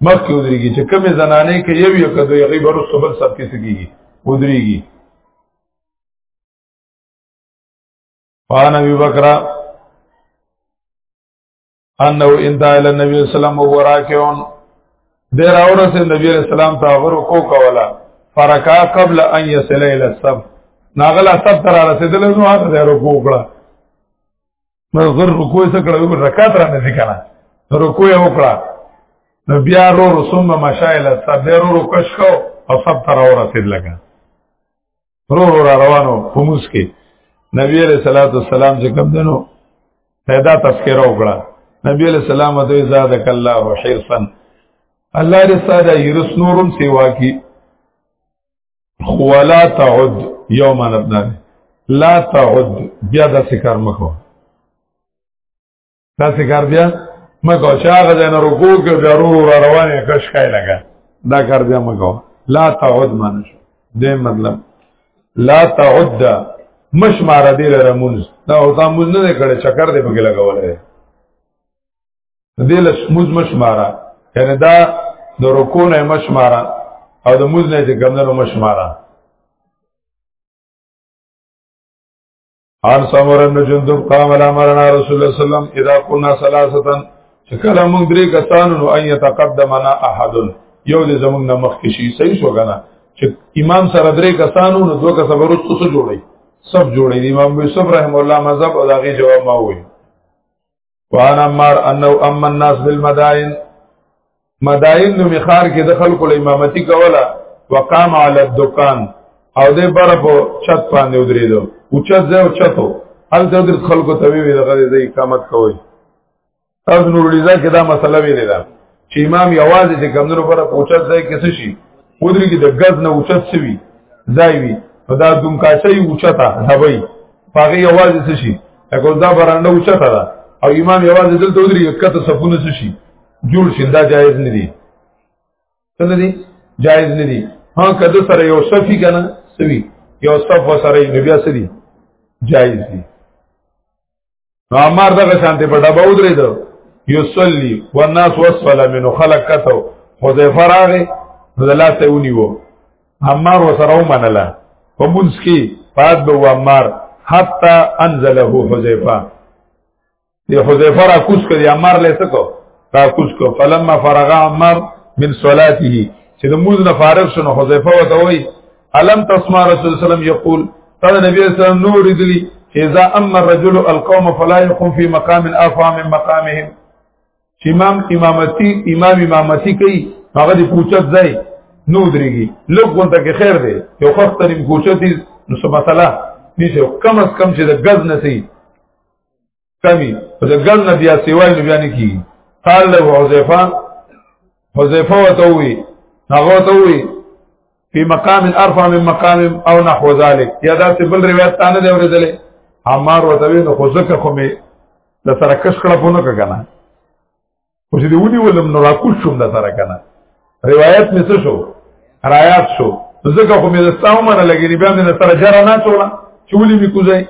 مخ کې ودرېږي چې کم زنانه کې یو یو کدو غیب ورسره بل سب کې سګيږي ودرېږي فان ابي بکر انه انتهى الى النبي صلى الله عليه وسلم وهو راكع دیر اور سے نبی علیہ السلام تا غرو کو کولا فرکا قبل ان يصل الى السب ناغلا سب تر رسیدل نو هغه دیر کو کړه نو غر رکوع سکړه یو رکعت را نه ذکرہ رکوع وکړه نو بیا رو رسوم مشایل سب دیر رو کش کو او سب تر اور رسید لگا رو رو را روانو فموس کې نبی علیہ الصلوۃ والسلام چې کوم دنو پیدا تذکرہ وکړه نبی علیہ السلام دوی زادک الله وحرسا الله دې ساده یرس نورم سیوا کی خولا تعد یوم نبنا لا تعد بیا د سکار مخو دا څه کار بیا مګو چې هغه ځای نه رکو کې بیا رو را روانې کش کای لګا دا کار بیا مګو لا تعود مانش دې مطلب لا تعود مش مار دې رمونز دا او تا مونږ نه کړه چکر دې بګ لګولې دې لس مز مش مارا یعنی دا د رکو نه مش مارا او د مز نه چې ګمنو مش مارا ان سمر بن جندب قام على مرنا رسول الله صلی الله علیه وسلم اذا كنا ثلاثه شکل موږ درې کسان نو ان يتقدمنا احد یو دې زموږ نه مخ کې شي صحیح شو کنه چې امام سره درې کسان نو دوه کسان ورسره څه جوړي سب جوړي امام یوسف رحم الله مذهب او داغه جواب ما وایي وان عمار انه اما الناس بالمدائن مدائن نو مخار کې د خلکو له امامتي کوله وقام علی الدکان او دې بر په چت باندې ودرېدو او چت زو چتو هل د درت خلکو ته وی دغه دې اقامت کوي تاسو نور لیزا کې دا مسله ویلې ده چې امام یوازې د کمندونو پر پوچت ځای کې څه شي ودري کې د غز نه اوچت شوی ځای وي نو دا دوم کاچي اوچتا هوي پاغه یوازې څه شي اګور دا برانډه اوچتا ده او امام یوازې دلته ودري کته سپونه څه شي جوړ شي دا جایز نه دي څنګه دي جایز نه دي ها کده سره یو صفي کنه سوي یو صف سره یې بیا سړي جایز دي نو عمار دغه شانته په ډبه ودرېد یصلی والناس وسفل منه خلق کته حذیفه راغی نو د لاس ته ونیو عمار وسره ومنله په مونږ کې پات به عمار حتا انزله حذیفه دی حذیفه را کوس کړي عمار لیسه کو را کوس کو فلما فرغ عمار من صلاته چې د موز نه فارغ شنو حذیفه وته وای الم تسمع رسول الله سلام یقول قال نبی اسلام نور دلی اذا اما الرجل القوم فلا يقوم في مقام ارفع من مقامهم چې امام امامتی امام امامتی کوي هغه د پوچت ځای نو درېږي لږ غونډه کې خیر دی یو وخت تریم پوچت نو څه مسله نشي کم از کم چې د غز نه سي کمی په د ګل نه بیا سیوای نه بیا نه کیږي قال له حذیفه حذیفه وتوي هغه وتوي په مقام ارفع من مقام او نحو ذلك یا دا څه بل روایت تانه دی ورېدلې عمار وتوي نو خو ځکه خو می د سره کښ کړه پونه کنه خو چې دیونی ولم نو راکوش شوم د سره کنه روایت مې څه شو رايات شو ځکه خو مې دستاو منه لګېږي بیا مې سره جره نه چوله چې ولې مې کوځای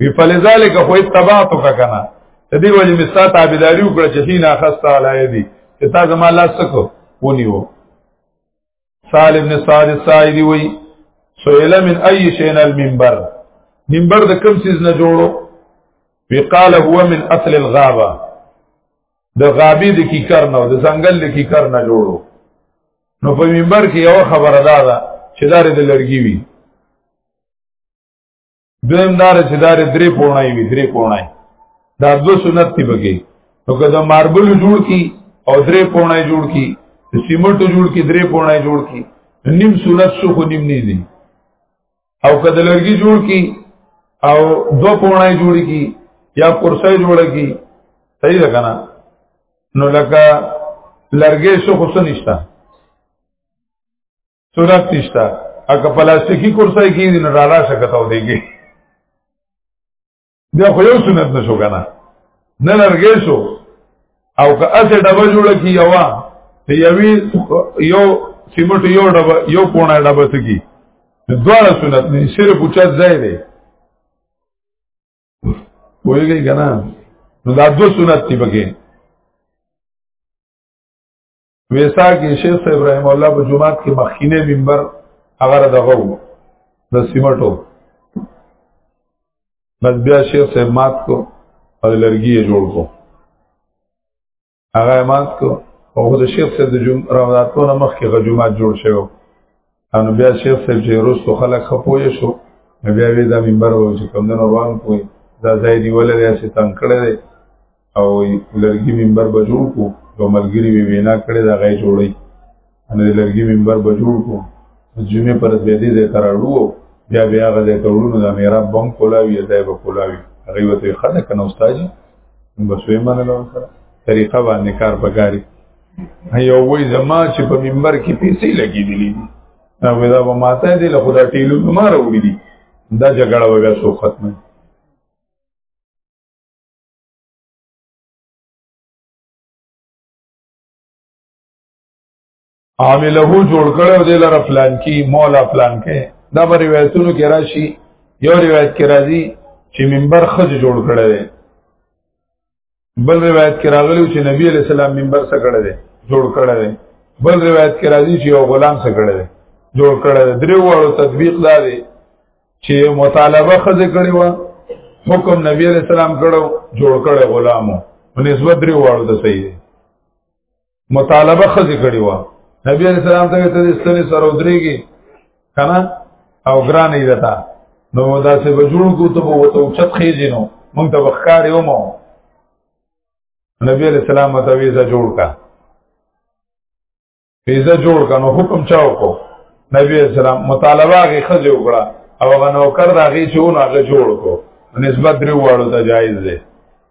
وی فلذالک خو اتباعتو کا کنه د دې وجه مې ستا تابعداري وکړه چې نه خسته علای دي چې تا زما لاس سکو ونیو سال ابن سعد الساعدي وی سئل من اي شيء المنبر منبر د کوم سیز نه جوړو وی قال هو من اصل الغابه د غابی د کی کر نه د ځنګل د کی کر نه جوړو نو په منبر کې یو خبره ده چې دار د لړګي وی دویم دار چې دار درې پورنای وي درې پورنای دا دو سنت دی بګي نو که دا ماربل جوړ کی او درې پورنای جوړ کی سیمنټ جوړ کی درې پورنای جوړ کی نیم سنت شو خو نیم نه دي او که د لرګي جوړ کی او دو پورنای جوړ کی یا کرسۍ جوړ کی صحیح ده کنه نو لکه لرګې شو خو سنشتہ سورت نشتا اګه پلاستیکی کرسای کې دین را را شکتاو دیږي بیا خو یو سنت نشو کنه نه لرګې شو او که اسه ډبه جوړ کی یوا ته یوی یو سیمټ یو ډبه یو پونه ډبه سکی دواړه سنت نه صرف اوچت ځای دی وایي کنه نو دا دو سنت دی پکې ویسا کې شیخ صاحب رحم الله په جمعات کې مخینه منبر هغه دغه وو د سیمټو بس بیا شیخ صاحب مات کو او لرګي یې جوړ کو هغه مات کو او د شیخ صاحب د جمعاتونو مخ کې غجمات جوړ شوی نو بیا شیخ صاحب چې وروسته خلک ښه پوه شو نو بیا وی دا منبر و چې کوم دنو روان کوی دا ځای دی ولې داسې تنګ کړی دی او لرګي منبر به جوړ کړو یو ملګري مې وینا کړې دا غي جوړي ان د لرګي منبر به جوړ کو جمعې پر دې دې ځای تر اړو بیا بیا غل ته ورونو دا میرا بم کولاوي ځای به کولاوي هغه وته خلک نو استاد بس وې منلو سره طریقه باندې کار پکاري یو وای زما چې په منبر کې پیسې لګېدلې دي دا ودا به ماته دې له خدا ټیلو ما راوړي دي دا جګړه وبیا سو ختمه عامله جوړ کړو دې لره پلان کې مولا پلان کې دا په روایتونو کې راشي یو روایت کې راځي چې منبر خځ جوړ کړی دی بل روایت کې راغلی چې نبی علیہ السلام منبر څخه کړه دی جوړ کړه دی بل روایت کې راځي چې یو غلام څخه کړه دی جوړ کړه دی درې وړو تطبیق دا دی چې مطالبه خزه کړی و حکم نبی علیہ السلام کړو جوړ کړه غلامو په نسبت درې وړو ته صحیح دی مطالبه خزي کړی و نبی علیہ السلام ته ته ستنې سره ودرېږي کنه او ګران یې دتا نو دا څه بجوړ کو ته وو ته چت خېږي نو مونږ ته بخکار یو مو نبی علیہ السلام ته ویزا جوړ کا ویزا جوړ کا نو حکم چاو کو نبی علیہ السلام مطالبه غي خزي وکړه او غنو کړ دا غي چې ونه غي جوړ کو نسبت درې واړو ته جایز دی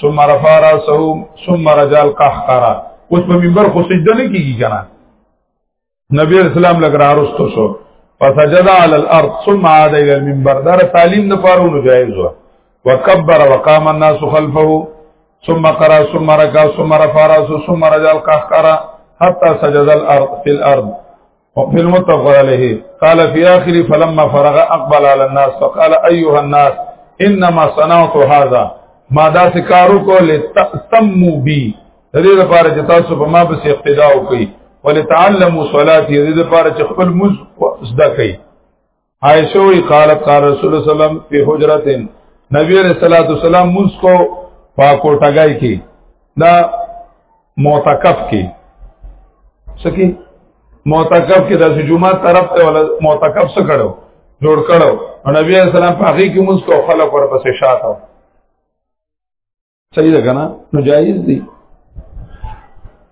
ثم رفع راسه ثم رجع القهقرا اوس په منبر خو سجده نه کیږي کنه نبی اسلام لګ را رستو شو فسجد على الارض ثم عاد الى المنبر دا تعلیم نه پارونو جایز و وکبر وقام الناس خلفه ثم قرا ثم ركع ثم رفع راسه ثم رجع القهقرا حتى سجد الارض في الارض وفي المتفق عليه قال في آخر فلما فرغ أقبل على الناس فقال أيها الناس إنما صنعت هذا ما دا سکارو کو لتسمو بي دې لپاره چې تاسو په ما بس اقتدا وکړي ولتعلموا صلاتي دې لپاره چې خپل مز زده کړئ عائشہ وی قالت قال رسول الله صلی الله علیه وسلم په حجرتن نبی علیہ الصلوۃ والسلام موږ کو پاکو ټګای کی دا معتکف کی سکی معتکف کی د جمعه طرف ته ولا معتکف څه کړو جوړ کړو نبی علیہ السلام په هغه کې موږ کو خلک ورپسې شاته صحیح ده کنه نو جایز دی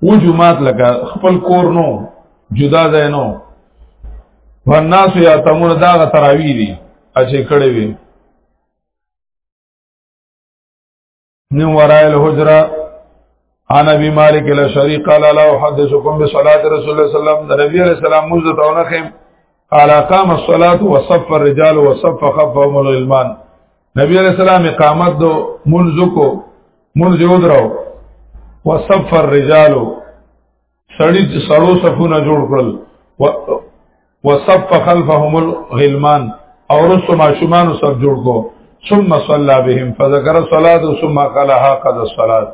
و جمعات لکه خپل کور نو جدا ځای نو والناس یا تمون دا غ تراوی دي اچې کړي وي نو ورایل حجره انا بی مالک الاشری قال لا احدثكم بصلاه رسول الله صلی الله علیه وسلم د نبی علیہ السلام موږ ته ونخم قال قام الصلاه وصف الرجال وصف خفهم الغلمان نبی علیہ السلام اقامت دو منځو کو منځ یو درو وصف الرجال سړی سړو صفونه جوړ کړل وصف خلفهم الغلمان او رسو ماشومان سب جوړ کو ثم صلى بهم فذكر صلاه ثم قال هكذا الصلاه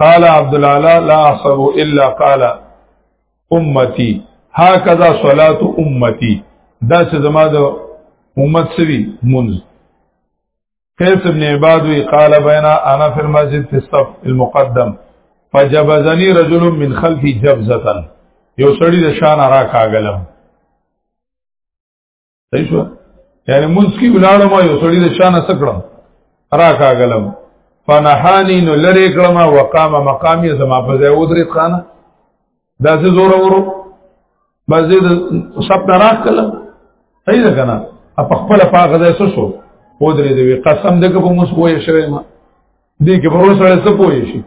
قال عبد الله لا احسب الا قال امتی هاکذا صلات امتی دا چې زما د امت سوي منز قیس ابن عباد وی قال بینا انا فی المسجد فی الصف المقدم فجبزنی رجل من خلفی جبزتن یو سړی د شان را کاغلم صحیح شو یعنی موږ کی ولاړم یو سړی د شان سکړم را کاغلم فنحانی نو لری کړم وقام مقامی زما په ځای ودرې خانه دا څه زور ورو مزید سب ناراض کله صحیح ده کنه په خپل پاغه ځای څه شو ودرې دی قسم دې کوم اوس وای شوی ما دې کې پروسه سره څه پوي شي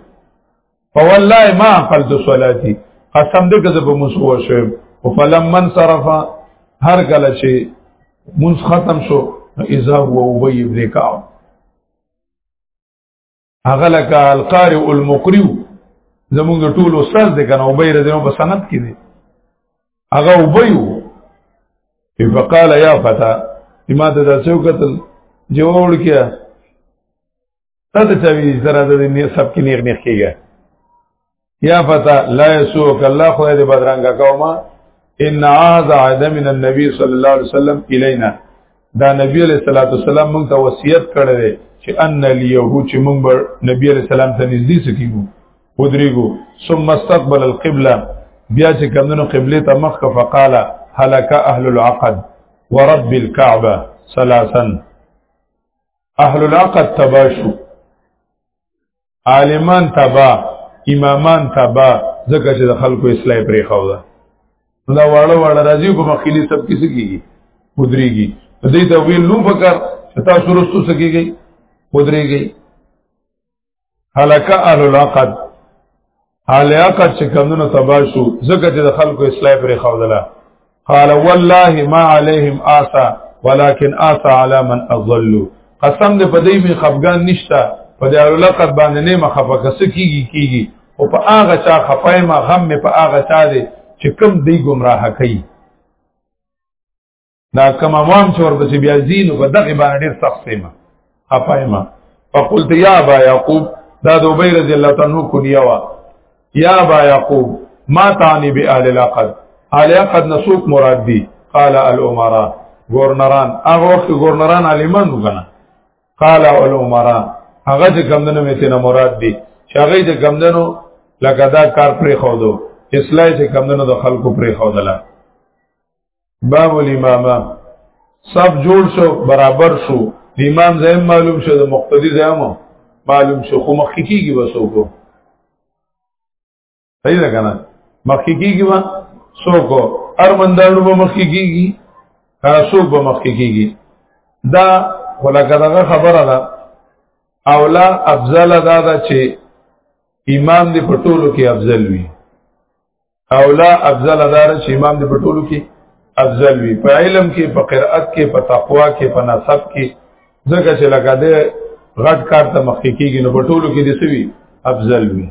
فوالله ما قلت صلاتي قسم دې کزه په مسو شوم فلم من صرف هر کله چې منځ ختم شو اذا هو ابي ابن كعب هغه لکه القارئ المقرئ زمونږ ټول استاد دې کنه ابي رضی الله په سند کې دي هغه ابي فقال يا فتى ما ته دا څو قتل جوړ کیا تا ته چا ویلي سره د دې سب کې نیغ نیغ کېږي یا فتا لا یسوک الله خدای دې بدرنګ کوما ان عهد عهد من النبي صلی الله علیه وسلم الینا دا نبی علیہ الصلوۃ والسلام موږ ته وصیت کړی دی چې ان الیهو چې موږ بر نبی علیہ السلام ته نږدې سکیږو ودریګو ثم استقبل القبلة بیا چې کمنو قبله ته مخ فقال هلك اهل العقد ورب الكعبه ثلاثا اهل العقد تبا شو عالمان تبا امامان تبا ځکه چې د خلکو اصلاح پرې خو ده دا واړه واړه راځي په مخکلي سب کې سګيږي مدريږي دې ته ویل نو فکر تاسو رسو سګيږي مدريږي هلک اهل العقد اهل عقد چې کمونو تبا شو ځکه چې د خلکو اصلاح پرې خوله قال والله ما عليهم آسا ولكن آسا على من اضلوا قسم دې په دې می خفغان نشتا په دې اهل العقد باندې نه مخفه کس کیږي کیږي او په هغه چا خپای ما غم په هغه چا دې چې کم دی گمراه کوي دا کوم عوام چې ورپسې بیا زین په دغه باندې ډېر سخت سیمه افایما فقلت یا ابا یعقوب دا د ابی رضی الله تعالی عنہ کونیه وا یا ابا یعقوب ما تعني باهل العقد اهل العقد نسوک مراد دی قال الامراء گورنران هغه وخت گورنران عالمان وکنه قال الامراء هغه چې کمندنو مې تینا مراد دی چې هغه چې کمندنو لکه دا کار پرې خو دو اصلاح چې کمندنو د خلکو پرې خو دلا باب الامامه سب جوړ شو برابر شو د امام زم معلوم شو د مقتدی زم معلوم شو خو مخکې کیږي وسو کو صحیح ده کنه مخکې کیږي وا سو کو هر مندانو به مخکې کیږي سو به مخکې کیږي دا ولکه دغه خبره ده اولا افضل دا ده چې امام دې په ټولو کې افضل وي اولا افضل ادار چې امام دې په ټولو کې افضل وي په علم کې په قرأت کې په تقوا کې په نسب کې ځکه چې لکه دې غټ کار ته مخکې کېږي نو په ټولو کې دې سوي افضل وي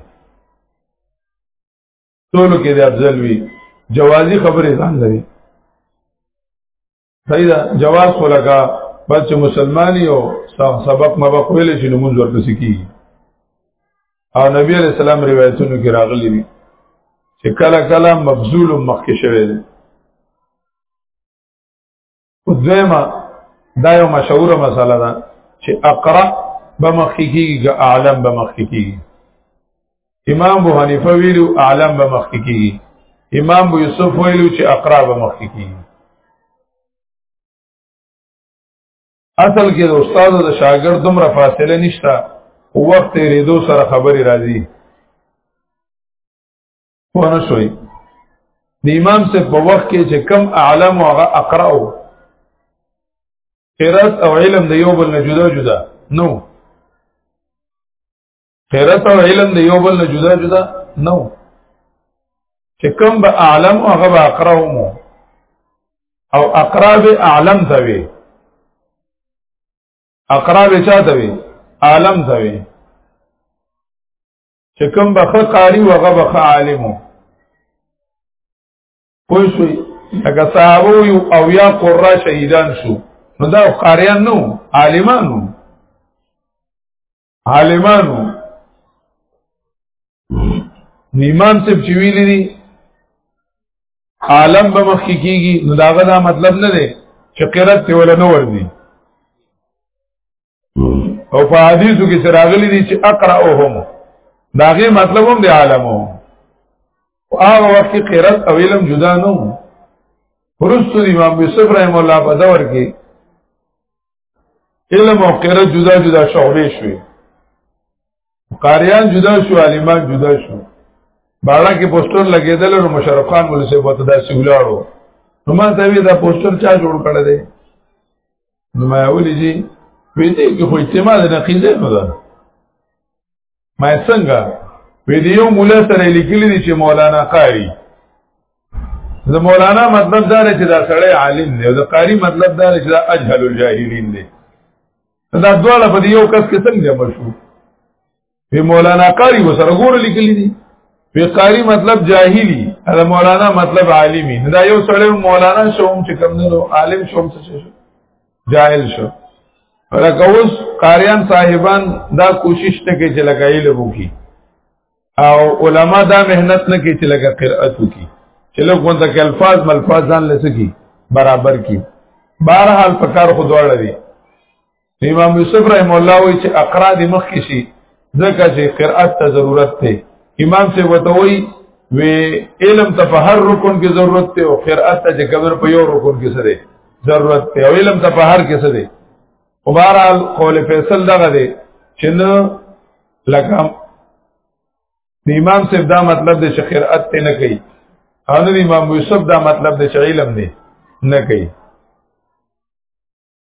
ټولو کې دې افضل وي جوازي خبرې ځان لري صحیح ده جواز خو لګا بس چې مسلمان یو سبق مبق ویل شي نو مونږ ورپسې کیږي او نبی علیہ السلام روایتونو کې راغلي دي چې کله کله مبذول مخکې شوی دی او دویمه دا یو مشهوره مسله ده چې اقرا به مخکې کیږي که اعلم به مخکې کیږي امام ابو حنیفه ویلو اعلم به مخ کیږي امام ابو یوسف ویلو چې اقرا به مخ کیږي اصل کې د استاد او د شاګرد دومره فاصله نشته وخت یې ریدو سره خبري راځي ونه شوي د امام سے په وخت کې چې کم اعلم او هغه اقرا او قرات او علم د یو بل نه جدا جدا نو غیرت او علم د یو بل نه جدا جدا نه و چې کوم به اعلم او هغه به اقرا ومو او اقرا به اعلم ته وي اقرا به چا ته وي عالم ته وي چې کوم به خه قاری او هغه به خه عالم وو پوه شوي لکه صحابه یو او یا قرا شهیدان شو نو دا قاریان نو عالمانو عالمانو امام صاحب چې ویلي دي عالم به مخ کیږي نو داغه دا مطلب نه دی چې قرات ته ولا نه وردی او په حدیثو کې راغلي دي چې اقراهم داغه مطلب هم دی عالمو او هغه وخت قرات او علم جدا نه وو ورستو امام یوسف رحم الله په دور کې علم او قرات جدا جدا شعبې شوې قاریان جدا شو عالمان جدا شو بالا کې پوسټر لګېدل نو مشرف خان ولې سه وته داسې ولاړو نو ما ته وی دا پوسټر چا جوړ کړی دی نو ما ولې جی ویته کې خو اجتماع نه قیزه نه ده ما څنګه وی دی یو مولا سره لیکلی دی چې مولانا قاری د مولانا مطلب دا چې دا سړی عالم دی او د قاری مطلب دا چې دا اجهل الجاهلین دی دا دواړه په یو کس کې څنګه جمع شو وی مولانا قاری وسره ګور لیکلی دی وی قاری مطلب جاهلی دا مولانا مطلب عالمی دا یو سړی مولانا شوم چې کم نه عالم شوم څه شو جاهل شو لکه اوس قاریان صاحبان دا کوشش نه کوي چې لکه علم وکړي او علما دا مهنت نه کوي چې لکه قرأت وکړي چې لږ غونډه کې الفاظ ملفاظ ځان لسکی برابر کی بهرحال پکار خو دواړه دي امام یوسف رحم الله وی چې اقرا د مخ کې شي ځکه چې قرأت ته ضرورت ته امام سے وتوي وی علم ته په هر رکن کې ضرورت ته او قرأت ته چې کبر په یو رکن کې سره ضرورت ته او علم ته په هر کې سره او بهرحال قول فیصل دغه دی چې نو لکه د امام صاحب دا مطلب دی چې قرأت ته نه کوي او د امام یوسف دا مطلب دی چې علم دی نه کوي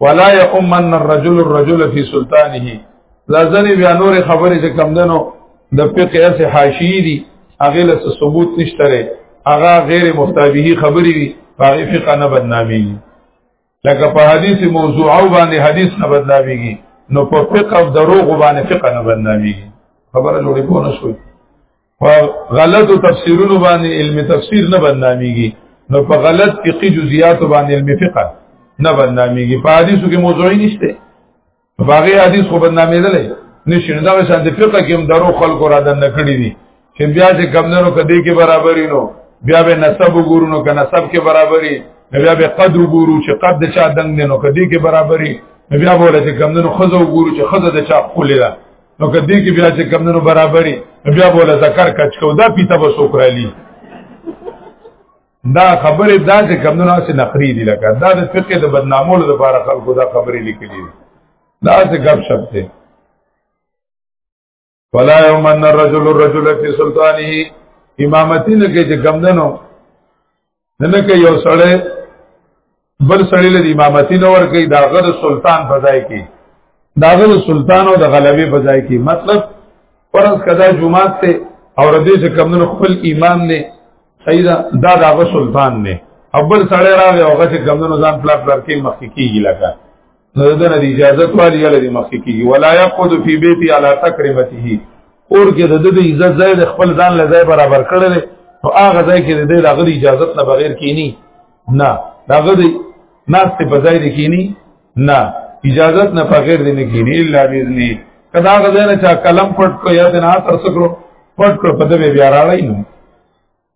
ولا يؤمن الرجل الرجل في سلطانه لازنی بیا نور خبرې چې کم دنو د فقه اس حاشی دي هغه له ثبوت نشته هغه غیر مفتابهی خبرې وي هغه فقه نه بدنامي لکه په حدیث موضوع او باندې حدیث نه بدناميږي نو په فقه او دروغ باندې فقه نه بدناميږي خبره جوړې کو نه شوي په غلطو تفسیرونو باندې علم تفسیر نه بدناميږي نو په غلط فقهي جزئیات باندې علم فقه نه بدناميږي په حدیثو کې موضوعي نشته باغی حدیث خو بدنامېدل نشي نو دا شان د فقه کې هم درو خلکو را دن کړی دي چې بیا چې کمندونو کدی کې برابرې نو بیا به نسب وګورو نو که نسب کې برابرې بیا به قد وګورو چې قد د چا دنګ نه نو کدی کې برابرې بیا بوله چې کمندونو خزه وګورو چې خزه د چا خولې ده نو کدی کې بیا چې کم نو برابرې بیا بوله ذکر کچ کو دا پیته به سوکرالی دا خبره دا چې کم نو سه نقری دی لکه دا د فقه د بدنامولو لپاره خلکو دا خبره لیکلې دا څه غب شپ دی فلا یومن الرجل الرجل فی سلطانه امامتی نه کې چې کم دنو نه کې یو سړی بل سړی له امامتی نه ور کوي داغه د سلطان په ځای کې داغه د سلطان او د غلبې په ځای کې مطلب فرض کدا جمعه ته او ردی چې کمنو خپل امام نه سیدا دا داغه سلطان نه اول سړی راغی اوغه چې کمنو ځان پلا پلا کې مخکې کیږي لکه نو دغه نه اجازه والی یل دی مخکې کیږي ولا یقود فی بیتی علی تکرمته اور کې د دې عزت ځای د خپل ځان له ځای برابر کړل نو هغه ځای کې د دې دغه اجازه نه بغیر کینی نه دغه دی ناس ته بځای دی کینی نه اجازه نه بغیر دی نه کینی الا باذن کدا هغه ځای نه چا قلم پټ کو یا د نه تر سکرو پټ کو په دې بیا راړی نو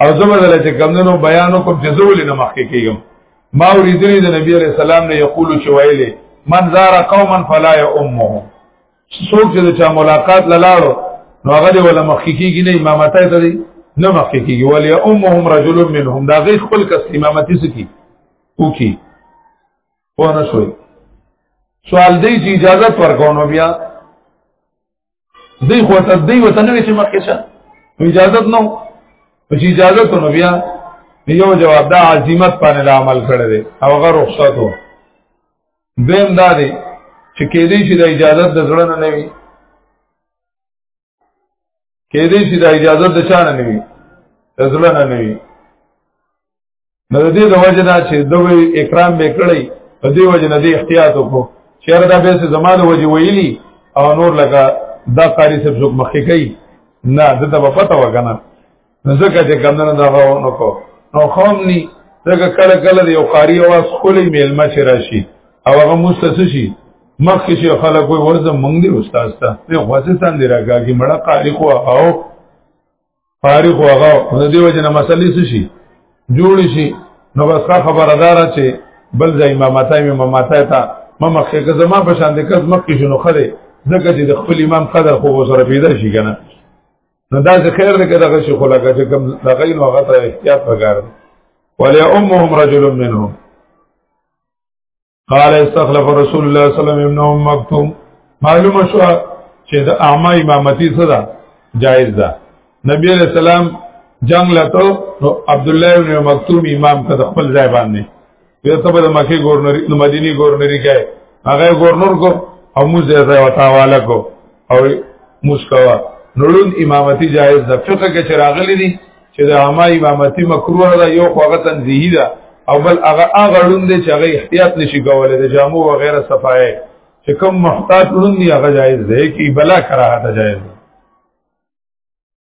او زه بدل چې کمندونو بیان کوم چې زه ولې نه مخکې کېږم ما ورېدلې د نبی عليه السلام نه یقول چې ویلې من زار قوما فلا يؤمه څوک چې د چا ملاقات لاله نو هغه دی ولا مخکې کېږي نه امامتای ته دی نه مخکې کېږي ولې امهم رجل منهم دا غي خپل کس امامتي سکی وکي پوه نه شوي سوال دی چې اجازه ورکونو بیا دی خو ته دی وته نه چې مخکې شه اجازه نو چې اجازه ته نو بیا یو جواب دا عظمت باندې عمل کړی دی او غیر رخصت وو دیم دا دی چې کې دې چې د اجازه د زړه نه نه وي کې دې چې د اجازه د چا نه نه وي د زړه نه نه وي نو د دې د وجه نه چې دوی اکرام به کړی په دې وجه نه دې احتیاط وکړو چې دا به څه زمانه وجه ویلی او نور لکه دا قاری سب څوک مخکې کوي نه دته په پته وکنه ځکه چې کمنه دا غوونه کو نو خوم ني ځکه کله کله یو قاری واس خولې میلمه شي راشي او هغه مستس شي مخکې شي خلک وي ورځ مونږ دي استاد ته نه خواسته سم دی راګاږي مړه قاری خو او فارغ هغه د دې وجه نه مسلې څه شي جوړ شي نو بس خبردار چې بل ځای امامتای مې امامتای ته ما مخکې که زما په شان د کس مخکې شنو خره ځکه چې د خپل امام قدر خو سره پیدا شي کنه نو دا چې خیر دې کده شي خو لکه چې کوم دغه نو هغه ته احتیاط وکړ ولیا امهم رجل منهم قال استخلف رسول الله صلی الله علیه وسلم ابن ام مکتوم معلومه شو چې د اعما امامتی څه ده جایز ده نبی علیہ السلام جنگ لته نو عبد الله ابن مکتوم امام ته خپل ځای باندې یو ته د مکه گورنر د مدینی گورنری کې هغه گورنر کو او موږ ځای وتاواله کو او مسکوا نورون امامتی جایز ده فقه کې چراغلی دي چې د عامه امامتی مکروه ده یو خو هغه تنزیهی ده او بل هغه هغه لون دي چې هغه احتیاط نشي کولای د جامو و غیره صفای چې کوم محتاط لون دي هغه جایز ده کی بلا کراهه ده جایز ده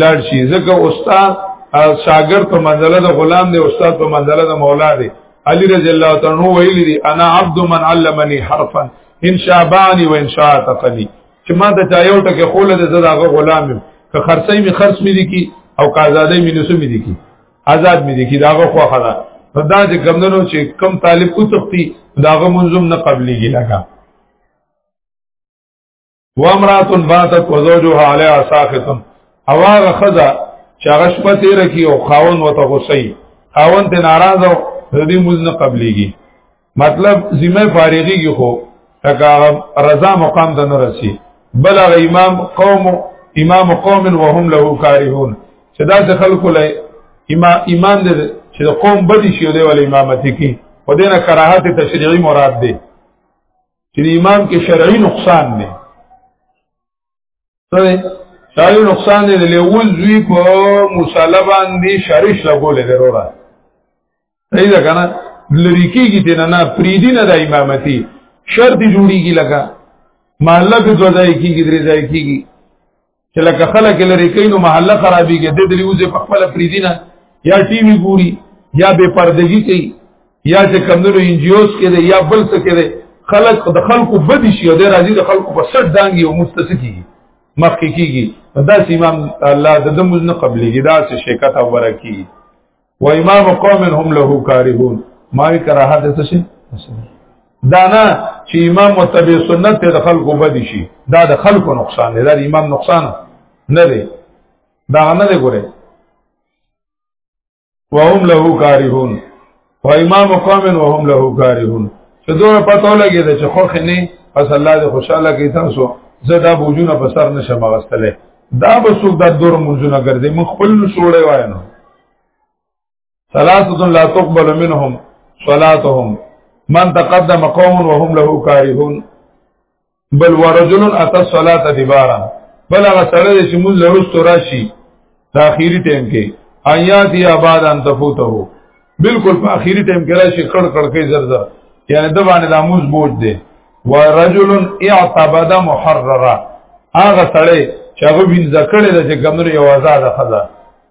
لاړ شي ځکه استاد شاګرد په منزله د غلام دی استاد په منزله د مولا دی علی رضی الله تعالی عنہ ویلی دی انا عبد من علمني حرفا ان شابانی و ان شاء تقلی چې ما د چا یو ټکی خول د زداغه غلام یم که خرڅې می خرڅ می دي کی او که آزادې می نسو می دي کی آزاد می دي کی داغه خو خدا دا چې کمندونو چې کم طالب او تختی داغه منظم نه قبليږي لکه و امرات باتت و زوجها علیها ساخط او هغه خزا چې هغه شپه تیر کی او خاون وته غصي خاون ته ناراض او دې موز نه قبليږي مطلب ذمہ فارغيږي خو تکا رضا مقام ته نه رسی بل هغه امام قوم امام قوم وهم له کارهون چې دا څه خلکو لای امام امام دې چې قوم بدی شي دی ول امامت کی په دې نه کراهت تشریعي مراد دی چې امام کې شرعي نقصان دی څه شرعي نقصان دی له اول زوی په مصالحه باندې شرش لګولې ضروره صحیح ده کنه لری کېږي ته نه پریدي نه د امامتي شرط جوړیږي لګا محله کې ځای کېږي درې ځای کېږي چې لکه خلک لري کین نو محله خرابېږي د دې وځي په خپل پریدینه یا ټي وي ګوري یا بے پردګي کوي یا چې کمندونو انجیوز کې دي یا بل څه کې دي خلک د خلکو بدی شي او د راځي د خلکو په سر دانګي او مستسکی مخکې کیږي دا امام الله د دموز نه قبلېږي دا څه شرکت او ورکی و امام قوم هم له کارهون ما کراهت څه شي دانا چې امام متبع سنت ته د خلکو بدی شي دا د خلکو نقصان دی دا امام نقصان نه دی دا نه دی ګوره وهم له کارهون و امام قوم وهم له کارهون چې دوه پتو لګی دا چې خوخه نه پس الله دې خوشاله کړي تاسو زه دا بوجونه په سر نشم غستلې دا به څوک دا دور منځونه ګرځي مخ خپل شوړې وای نو ثلاثه لا تقبل منهم صلاتهم من تقدم قوم وهم له كارهون بل ورجل اتى الصلاه دبارا بل هغه سره چې موږ لرستو راشي د اخیری ټیم کې آیات یا بعد ان تفوته بالکل په اخیری ټیم کې راشي کړ کړ کې زر زر یعنی د باندې د اموز بوج دی و رجل اعتبد محررا هغه سړی چې هغه وینځه کړی ده چې ګمره یو آزاد خزه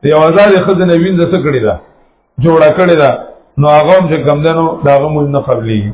دی یو آزاد خزه نه وینځه څه کړی ده جوړه کړی ده نو هغه هم چې ګمدنو داغه مول نه قبلي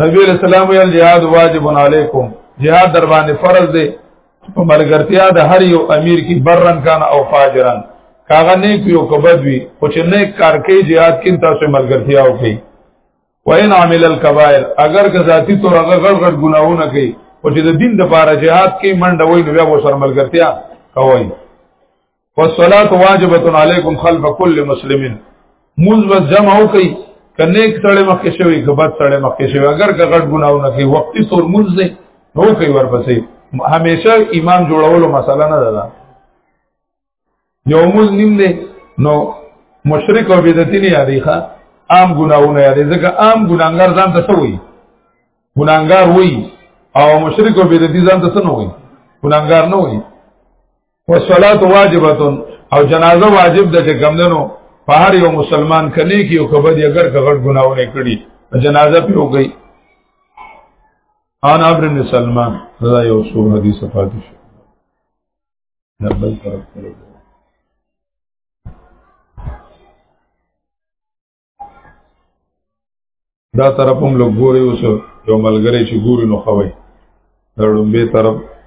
نبی علیہ السلام ویل جهاد واجب علیکم جهاد در باندې فرض دی په ملګرتیا د هر یو امیر کی برن کان او فاجرن کاغه نیک یو کبد وی خو چې نیک کار کوي jihad کین تاسو ملګرتیا وکي وین عامل الکبائر اگر که ذاتی تو هغه غړ غړ ګناونه کوي او چې د دین د پاره jihad کې منډه وای نو بیا وسر ملګرتیا کوي والصلاه واجبۃ علیکم خلف کل مسلمین موږ بس جمع وکي کنه یک سړی مخکې شوی که بد سړی مخکې شوی اگر که غټ ګناونه کوي وختي سور موږ نه نو کوي ورپسې همیشه امام جوړولو مسله نه ده یو موږ نیم دی نو مشرک او بدعتي نه یادې ښا عام ګناونه یادې ځکه عام ګناګار ځان ته څه وایي ګناګار وایي او مشرک او بدعتي ځان ته څه نه وایي ګناګار نه وایي والصلاه واجبه او جنازه واجب ده چې کمندنو په هر یو مسلمان کلی کې یو کبد اگر کغړ ګناونه کړي جنازه په وګي ان ابر بن سلمان دا یو څو حدیث پاتې شو نبل طرف کړو دا طرف هم لګوري اوس یو ملګری چې ګوري نو خوي دا ډومبه طرف